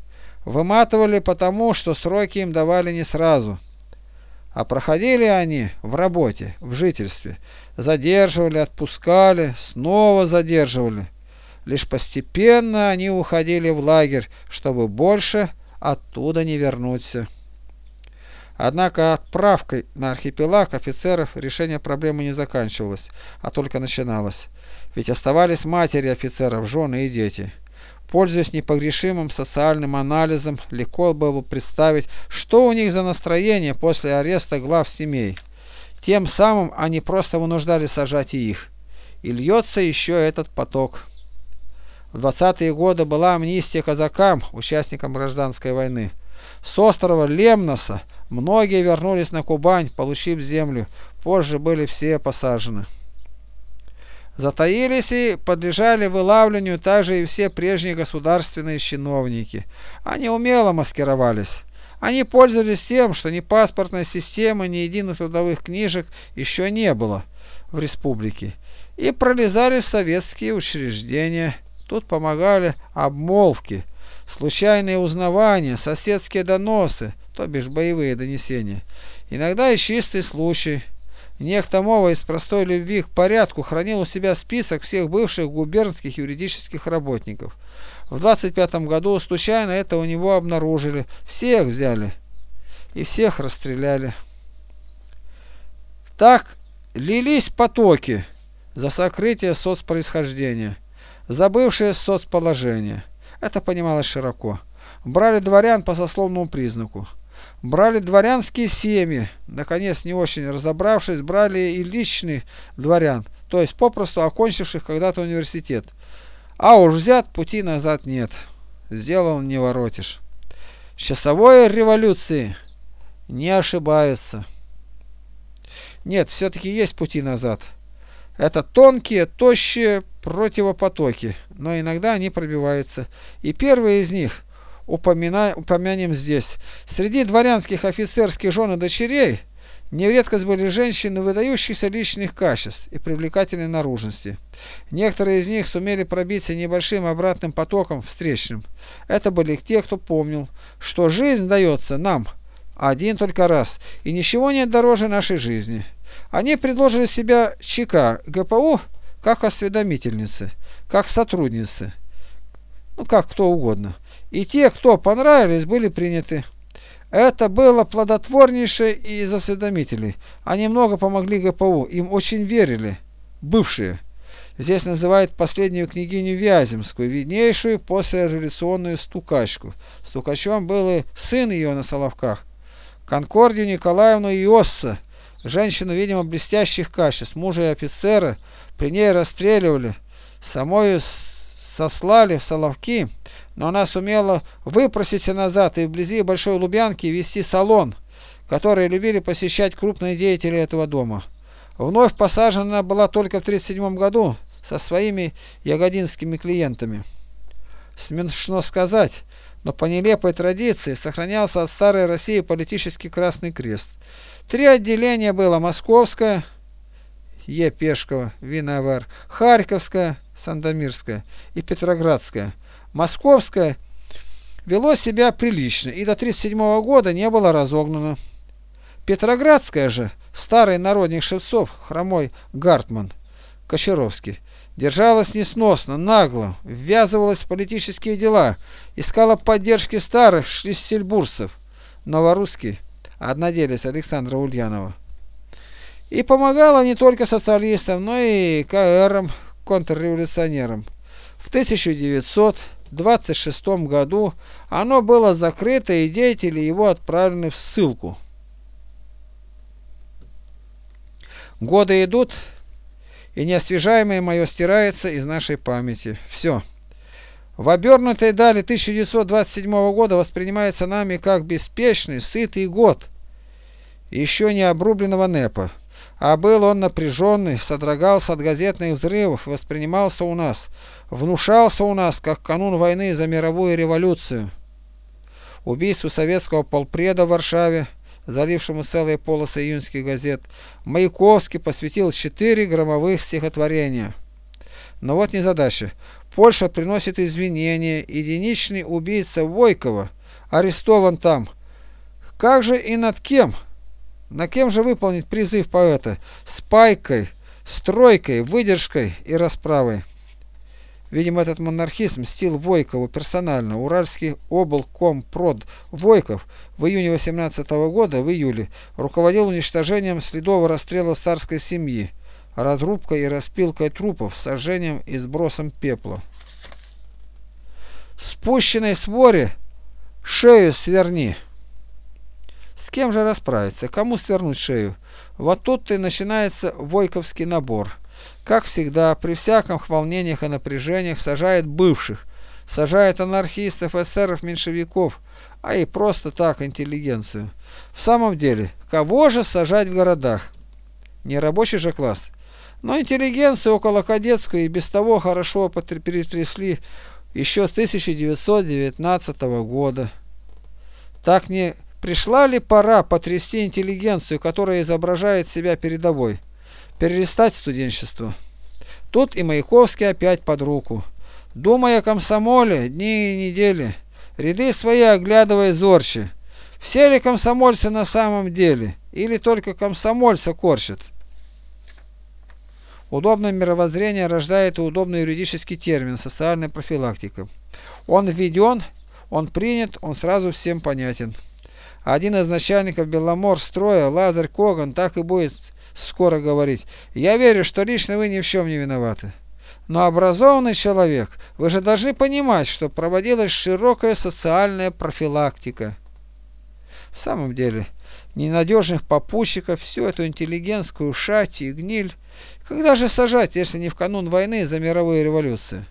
Выматывали потому, что сроки им давали не сразу. А проходили они в работе, в жительстве. Задерживали, отпускали, снова задерживали. Лишь постепенно они уходили в лагерь, чтобы больше оттуда не вернуться. Однако отправкой на архипелаг офицеров решение проблемы не заканчивалось, а только начиналось. Ведь оставались матери офицеров, жены и дети. Пользуясь непогрешимым социальным анализом, легко было представить, что у них за настроение после ареста глав семей. Тем самым они просто вынуждали сажать и их. И льется еще этот поток. В 20-е годы была амнистия казакам, участникам гражданской войны. С острова Лемноса многие вернулись на Кубань, получив землю. Позже были все посажены. Затаились и подлежали вылавливанию также и все прежние государственные чиновники. Они умело маскировались. Они пользовались тем, что ни паспортной системы, ни единых трудовых книжек еще не было в республике, и пролезали в советские учреждения. Тут помогали обмолвки – случайные узнавания, соседские доносы, то бишь боевые донесения. Иногда и чистый случай. Некто Мова из простой любви к порядку хранил у себя список всех бывших губернских юридических работников. В 25 году случайно это у него обнаружили. Всех взяли и всех расстреляли. Так лились потоки за сокрытие соцпроисхождения, за бывшее соцположение. Это понималось широко. Брали дворян по сословному признаку. Брали дворянские семьи, наконец, не очень разобравшись, брали и личных дворян, то есть попросту окончивших когда-то университет. А уж взят, пути назад нет. Сделал, не воротишь. Часовой революции не ошибаются. Нет, все-таки есть пути назад. Это тонкие, тощие противопотоки, но иногда они пробиваются. И первый из них упомина... упомянем здесь. Среди дворянских офицерских жен и дочерей нередко были женщины выдающихся личных качеств и привлекательной наружности. Некоторые из них сумели пробиться небольшим обратным потоком встречным. Это были те, кто помнил, что жизнь дается нам один только раз, и ничего нет дороже нашей жизни. Они предложили себя ЧК ГПУ как осведомительницы, как сотрудницы, ну как кто угодно. И те, кто понравились, были приняты. Это было плодотворнейшее из осведомителей. Они много помогли ГПУ, им очень верили, бывшие. Здесь называют последнюю княгиню Вяземскую, виднейшую послереволюционную стукачку. Стукачом был и сын ее на Соловках, Конкордию Николаевну Иосса, Женщину, видимо, блестящих качеств, мужа и офицера, при ней расстреливали, самою сослали в Соловки, но она сумела выпроситься назад и вблизи Большой Лубянки вести салон, который любили посещать крупные деятели этого дома. Вновь посажена была только в 1937 году со своими ягодинскими клиентами. Смешно сказать, но по нелепой традиции сохранялся от старой России политический Красный Крест. Три отделения было Московское, Е. Пешкова, Виновар, Харьковское, Сандомирское и Петроградское. Московское вело себя прилично и до 1937 года не было разогнано. Петроградское же, старый народник Шевцов, хромой Гартман, Кочаровский, держалась несносно, нагло, ввязывалась в политические дела, искала поддержки старых шлиссельбурсов, новорусский, одноделец Александра Ульянова. И помогала не только социалистам, но и КРам, контрреволюционерам. В 1926 году оно было закрыто и деятели его отправлены в ссылку. Годы идут, и неосвежаемое мое стирается из нашей памяти. Все. В обернутой дали 1927 года воспринимается нами как беспечный, сытый год еще не обрубленного НЭПа. А был он напряженный, содрогался от газетных взрывов, воспринимался у нас, внушался у нас, как канун войны за мировую революцию. Убийству советского полпреда в Варшаве, залившему целые полосы июньских газет, Маяковский посвятил четыре громовых стихотворения. Но вот незадача. Польша приносит извинения, единичный убийца Войкова арестован там. Как же и над кем? На кем же выполнить призыв поэта? С пайкой, стройкой, выдержкой и расправой. Видимо, этот монархизм стил Войкову персонально. Уральский облкомпрод Войков в июне 18 года, в июле, руководил уничтожением следов расстрела царской семьи, разрубкой и распилкой трупов, сожжением и сбросом пепла. Спущенной своре шею сверни. С кем же расправиться? Кому свернуть шею? Вот тут и начинается войковский набор. Как всегда, при всяких волнениях и напряжениях сажает бывших, сажает анархистов, эсеров, меньшевиков, а и просто так интеллигенцию. В самом деле, кого же сажать в городах? Не рабочий же класс. Но интеллигенцию около кадетскую и без того хорошо перетрясли еще с 1919 года. Так не пришла ли пора потрясти интеллигенцию, которая изображает себя передовой? перелистать студенчество. Тут и Маяковский опять под руку. Думая о комсомоле, дни и недели, ряды свои оглядывая зорче. Все ли комсомольцы на самом деле, или только комсомольца корчат? Удобное мировоззрение рождает и удобный юридический термин «социальная профилактика». Он введен, он принят, он сразу всем понятен. Один из начальников Беломорстроя, Лазарь Коган, так и будет скоро говорить. Я верю, что лично вы ни в чем не виноваты. Но образованный человек, вы же должны понимать, что проводилась широкая социальная профилактика. В самом деле, ненадежных попутчиков, всю эту интеллигентскую шать и гниль, когда же сажать, если не в канун войны за мировую революцию?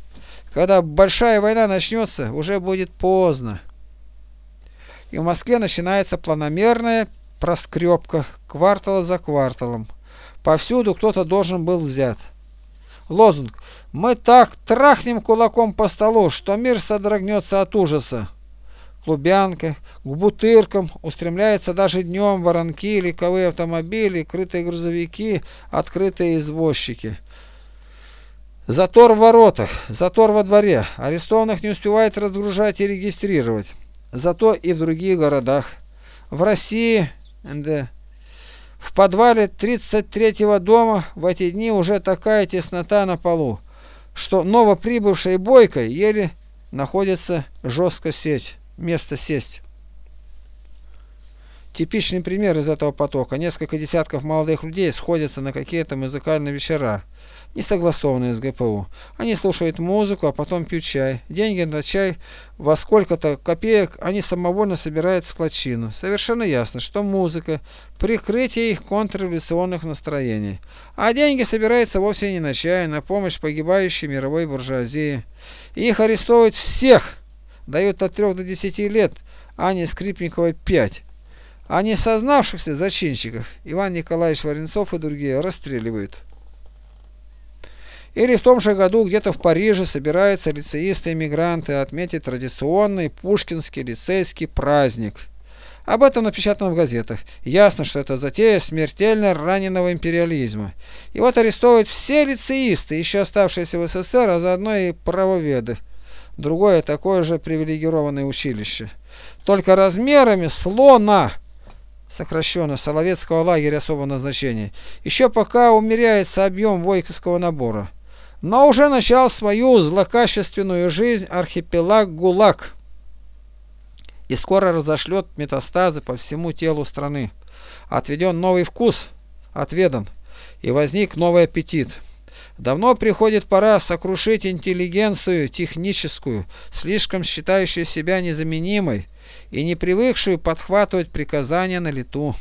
Когда большая война начнется, уже будет поздно. И в Москве начинается планомерная проскребка квартала за кварталом. Повсюду кто-то должен был взят. Лозунг «Мы так трахнем кулаком по столу, что мир содрогнется от ужаса». Клубянка, к бутыркам устремляются даже днем воронки, легковые автомобили, крытые грузовики, открытые извозчики. Затор в воротах, затор во дворе. Арестованных не успевает разгружать и регистрировать. Зато и в других городах. В России, НД, в подвале 33-го дома в эти дни уже такая теснота на полу, что новоприбывшей бойкой еле находится жестко сеть, место сесть. Типичный пример из этого потока. Несколько десятков молодых людей сходятся на какие-то музыкальные вечера не согласованные с ГПУ. Они слушают музыку, а потом пьют чай. Деньги на чай во сколько-то копеек они самовольно собирают в складчину. Совершенно ясно, что музыка – прикрытие их контрреволюционных настроений. А деньги собираются вовсе не на чай, а на помощь погибающей мировой буржуазии. Их арестовывают всех, дают от 3 до 10 лет, а не Скрипниковой 5. А сознавшихся зачинщиков Иван Николаевич Варенцов и другие расстреливают. Или в том же году где-то в Париже собираются лицеисты-эмигранты отметить традиционный пушкинский лицейский праздник. Об этом напечатано в газетах. Ясно, что это затея смертельно раненого империализма. И вот арестовывают все лицеисты, еще оставшиеся в СССР, а заодно и правоведы. Другое такое же привилегированное училище. Только размерами слона сокращенно Соловецкого лагеря особого назначения, еще пока умеряется объем войковского набора но уже начал свою злокачественную жизнь архипелаг ГУЛАГ и скоро разошлет метастазы по всему телу страны. Отведен новый вкус, отведан, и возник новый аппетит. Давно приходит пора сокрушить интеллигенцию техническую, слишком считающую себя незаменимой и не привыкшую подхватывать приказания на лету.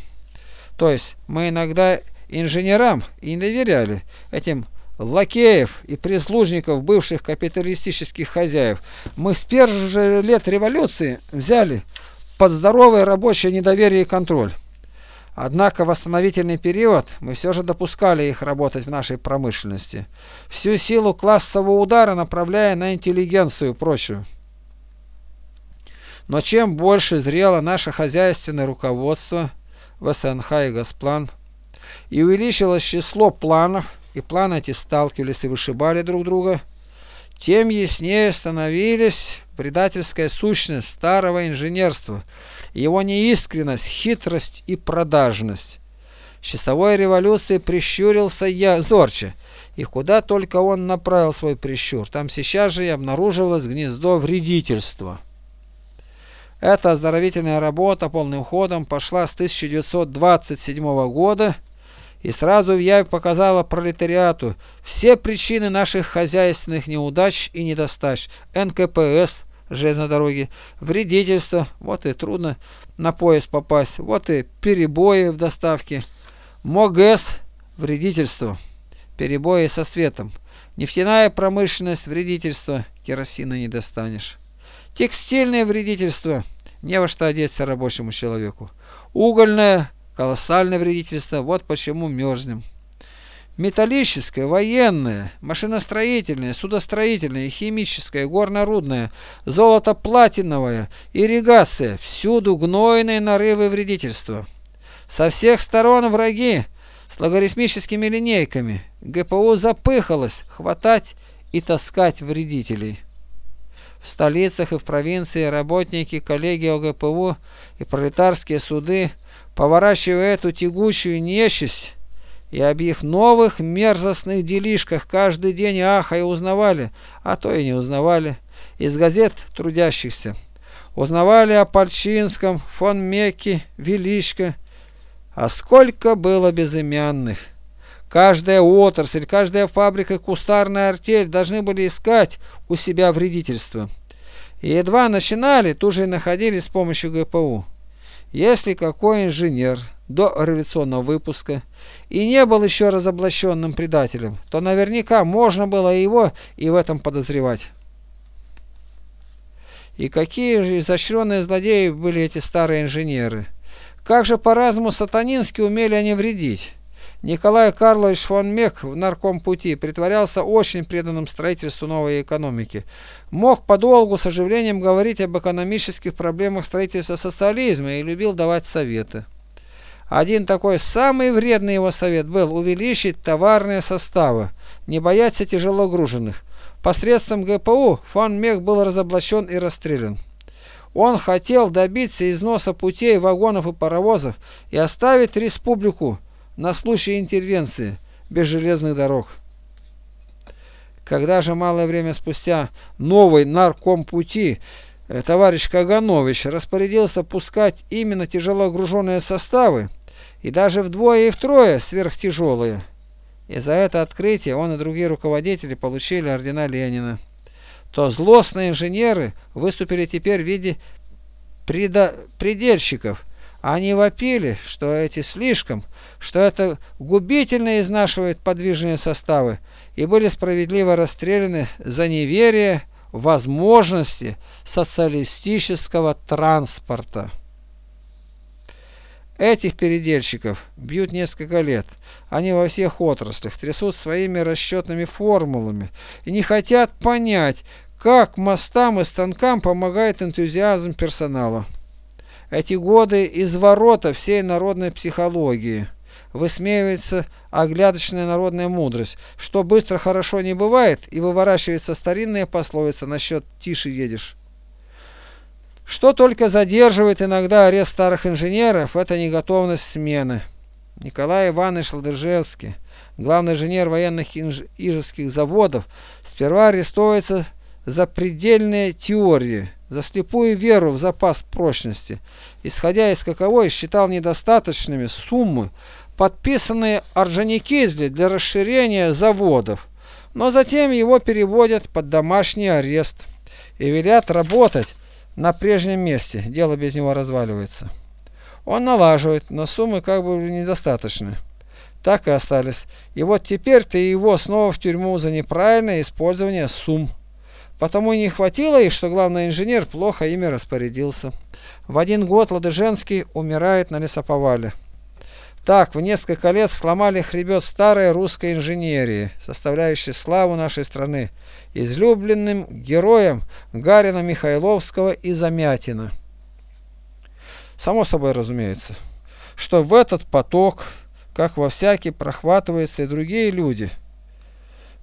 То есть мы иногда инженерам и не доверяли этим лакеев и прислужников бывших капиталистических хозяев мы с первых же лет революции взяли под здоровое рабочее недоверие и контроль. Однако в восстановительный период мы все же допускали их работать в нашей промышленности, всю силу классового удара направляя на интеллигенцию и прочую. Но чем больше зрело наше хозяйственное руководство в СНХ и Госплан, и увеличилось число планов, и планы эти сталкивались и вышибали друг друга, тем яснее становились предательская сущность старого инженерства, его неискренность, хитрость и продажность. С часовой революции прищурился я зорче, и куда только он направил свой прищур, там сейчас же и обнаруживалось гнездо вредительства. Эта оздоровительная работа полным ходом пошла с 1927 года и сразу в явь показала пролетариату все причины наших хозяйственных неудач и недостач, НКПС, железной дороги, вредительство, вот и трудно на поезд попасть, вот и перебои в доставке, МОГЭС, вредительство, перебои со светом, нефтяная промышленность, вредительство, керосина не достанешь, текстильное вредительство, не во что одеться рабочему человеку, угольное Колоссальное вредительство, вот почему мерзнем. Металлическое, военное, машиностроительное, судостроительное, химическое, горно-рудное, золото-платиновое, ирригация, всюду гнойные нарывы вредительства. Со всех сторон враги с логарифмическими линейками. ГПУ запыхалось хватать и таскать вредителей. В столицах и в провинции работники коллегии ОГПУ и пролетарские суды поворачивая эту тягучую нечисть, и об их новых мерзостных делишках каждый день ахая узнавали, а то и не узнавали, из газет трудящихся. Узнавали о Пальчинском, фон Мекке, Величко, а сколько было безымянных. Каждая отрасль, каждая фабрика, кустарная артель должны были искать у себя вредительство. И едва начинали, тут же и находили с помощью ГПУ. Если какой инженер до революционного выпуска и не был еще разоблаченным предателем, то наверняка можно было его и в этом подозревать. И какие же изощренные злодеи были эти старые инженеры. Как же по-разному сатанински умели они вредить. Николай Карлович фон Мек в наркомпути притворялся очень преданным строительству новой экономики. Мог подолгу с оживлением говорить об экономических проблемах строительства социализма и любил давать советы. Один такой самый вредный его совет был увеличить товарные составы, не бояться тяжело груженных. Посредством ГПУ фон Мек был разоблачен и расстрелян. Он хотел добиться износа путей, вагонов и паровозов и оставить республику на случай интервенции без железных дорог. Когда же малое время спустя новый нарком пути э, товарищ Каганович распорядился пускать именно тяжело груженные составы, и даже вдвое и втрое сверхтяжелые. И за это открытие он и другие руководители получили ордена Ленина. То злостные инженеры выступили теперь в виде предельщиков – они вопили, что эти слишком, что это губительно изнашивает подвижные составы, и были справедливо расстреляны за неверие возможности социалистического транспорта. Этих передельщиков бьют несколько лет. Они во всех отраслях трясут своими расчетными формулами и не хотят понять, как мостам и станкам помогает энтузиазм персонала. Эти годы из ворота всей народной психологии высмеивается оглядочная народная мудрость, что быстро хорошо не бывает, и выворачивается старинная пословица насчет «тише едешь». Что только задерживает иногда арест старых инженеров, это неготовность смены. Николай Иванович Ладыжевский, главный инженер военных ижевских заводов, сперва арестуется за предельные теории, за слепую веру в запас прочности, исходя из каковой считал недостаточными суммы, подписанные Орджоникидзе для расширения заводов, но затем его переводят под домашний арест и велят работать на прежнем месте, дело без него разваливается. Он налаживает, но суммы как бы недостаточны. Так и остались. И вот теперь-то его снова в тюрьму за неправильное использование сумм. Потому и не хватило их, что главный инженер плохо ими распорядился. В один год Ладыженский умирает на лесоповале. Так, в несколько лет сломали хребет старой русской инженерии, составляющей славу нашей страны, излюбленным героем Гарина Михайловского и Замятина. Само собой разумеется, что в этот поток, как во всякий, прохватываются и другие люди –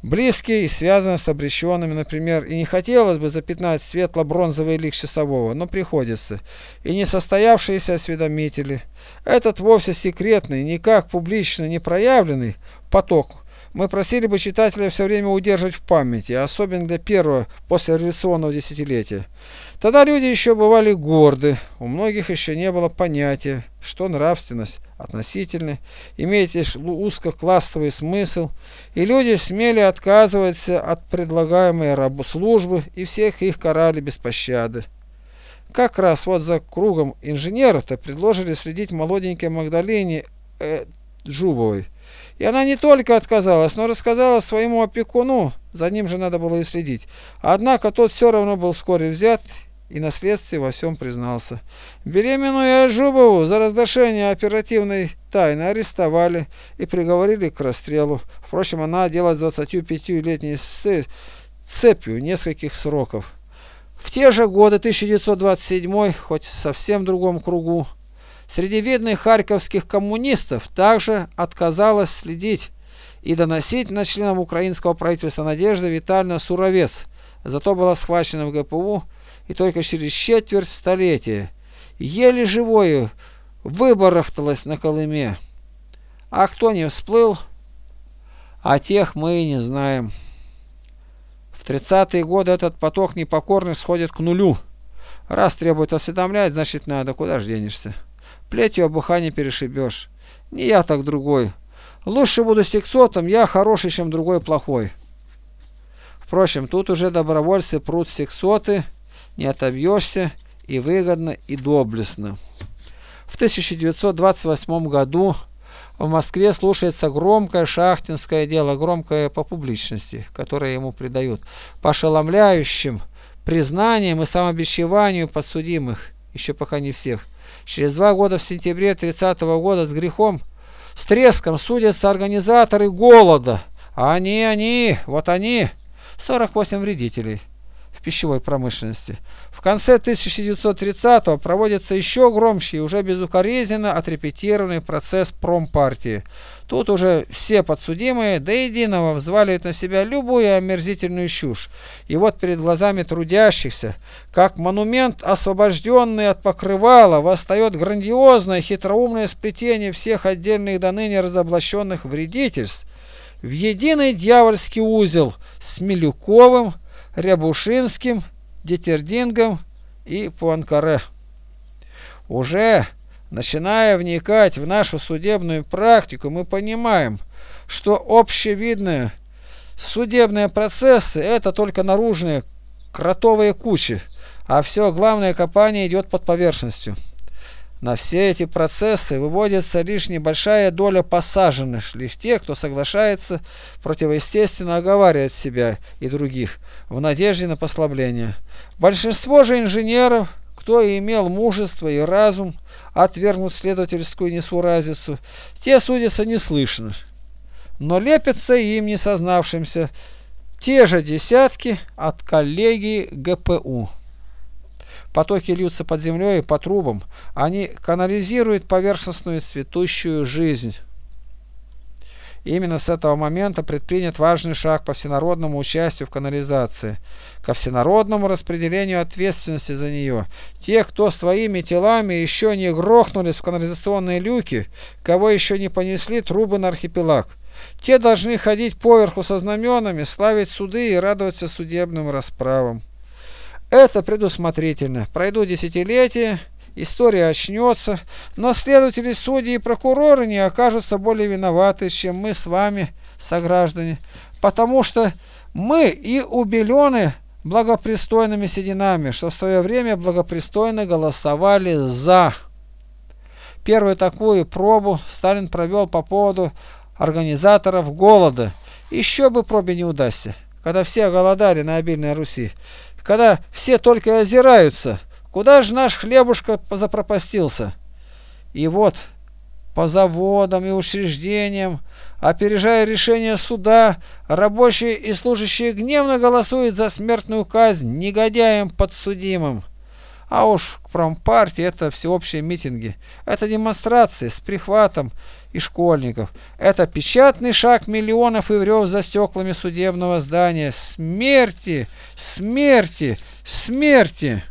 близкие и связаны с обреченными, например, и не хотелось бы запятнать светло-бронзовый лик часового, но приходится, и несостоявшиеся осведомители. Этот вовсе секретный, никак публично не проявленный поток мы просили бы читателя все время удерживать в памяти, особенно для первого послереволюционного десятилетия. Тогда люди еще бывали горды, у многих еще не было понятия, что нравственность относительно, имеет лишь узкоклассовый смысл, и люди смели отказываться от предлагаемой рабу службы, и всех их карали без пощады. Как раз вот за кругом инженеров-то предложили следить молоденькой Магдалине э, Жубовой. И она не только отказалась, но рассказала своему опекуну, за ним же надо было и следить. Однако тот все равно был вскоре взят и на следствии во всем признался. Беременную Ажубову за разглашение оперативной тайны арестовали и приговорили к расстрелу. Впрочем, она делает 25-летней цепью нескольких сроков. В те же годы, 1927, хоть совсем другом кругу, среди видных харьковских коммунистов также отказалась следить и доносить на членов украинского правительства Надежда Витальевна Суровец, зато была схвачена в ГПУ и только через четверть столетия, еле живою, выбарахталась на Колыме. А кто не всплыл, а тех мы и не знаем. В 30-е годы этот поток непокорных сходит к нулю. Раз требует осведомлять, значит надо, куда ж денешься. Плетью обуха не перешибешь. Не я, так другой. Лучше буду сексотом, я хороший, чем другой плохой. Впрочем, тут уже добровольцы прут сексоты, не отобьешься, и выгодно, и доблестно. В 1928 году в Москве слушается громкое шахтинское дело, громкое по публичности, которое ему придают, по ошеломляющим признаниям и самобичеванию подсудимых, еще пока не всех. Через два года в сентябре 30 -го года с грехом, с треском судятся организаторы голода. А они, они, вот они, 48 вредителей в пищевой промышленности. В конце 1930-го проводится еще громче и уже безукоризненно отрепетированный процесс промпартии. Тут уже все подсудимые до единого взваливают на себя любую омерзительную чушь. И вот перед глазами трудящихся, как монумент, освобожденный от покрывала, восстает грандиозное хитроумное сплетение всех отдельных до ныне разоблаченных вредительств в единый дьявольский узел с Милюковым, Рябушинским, Детердингом и Пуанкаре. Уже начиная вникать в нашу судебную практику, мы понимаем, что общевидные судебные процессы – это только наружные кротовые кучи, а все главное копание идет под поверхностью. На все эти процессы выводится лишь небольшая доля посаженных, лишь тех, кто соглашается противоестественно оговаривать себя и других в надежде на послабление. Большинство же инженеров, кто имел мужество и разум отвергнуть следовательскую несуразицу, те судятся неслышно. Но лепятся им не сознавшимся те же десятки от коллегии ГПУ. Потоки льются под землей по трубам. Они канализируют поверхностную цветущую жизнь. Именно с этого момента предпринят важный шаг по всенародному участию в канализации, ко всенародному распределению ответственности за нее. Те, кто своими телами еще не грохнулись в канализационные люки, кого еще не понесли трубы на архипелаг, те должны ходить поверху со знаменами, славить суды и радоваться судебным расправам. Это предусмотрительно. Пройдут десятилетия, история очнется, но следователи, судьи и прокуроры не окажутся более виноваты, чем мы с вами, сограждане, потому что мы и убелены благопристойными сединами, что в свое время благопристойно голосовали «за». Первую такую пробу Сталин провел по поводу организаторов голода. Еще бы пробе не удастся, когда все голодали на обильной Руси когда все только озираются, куда же наш хлебушка запропастился? И вот по заводам и учреждениям, опережая решение суда, рабочие и служащие гневно голосуют за смертную казнь негодяям подсудимым. А уж к промпартии это всеобщие митинги. Это демонстрации с прихватом и школьников. Это печатный шаг миллионов иврев за стеклами судебного здания. Смерти! Смерти! Смерти!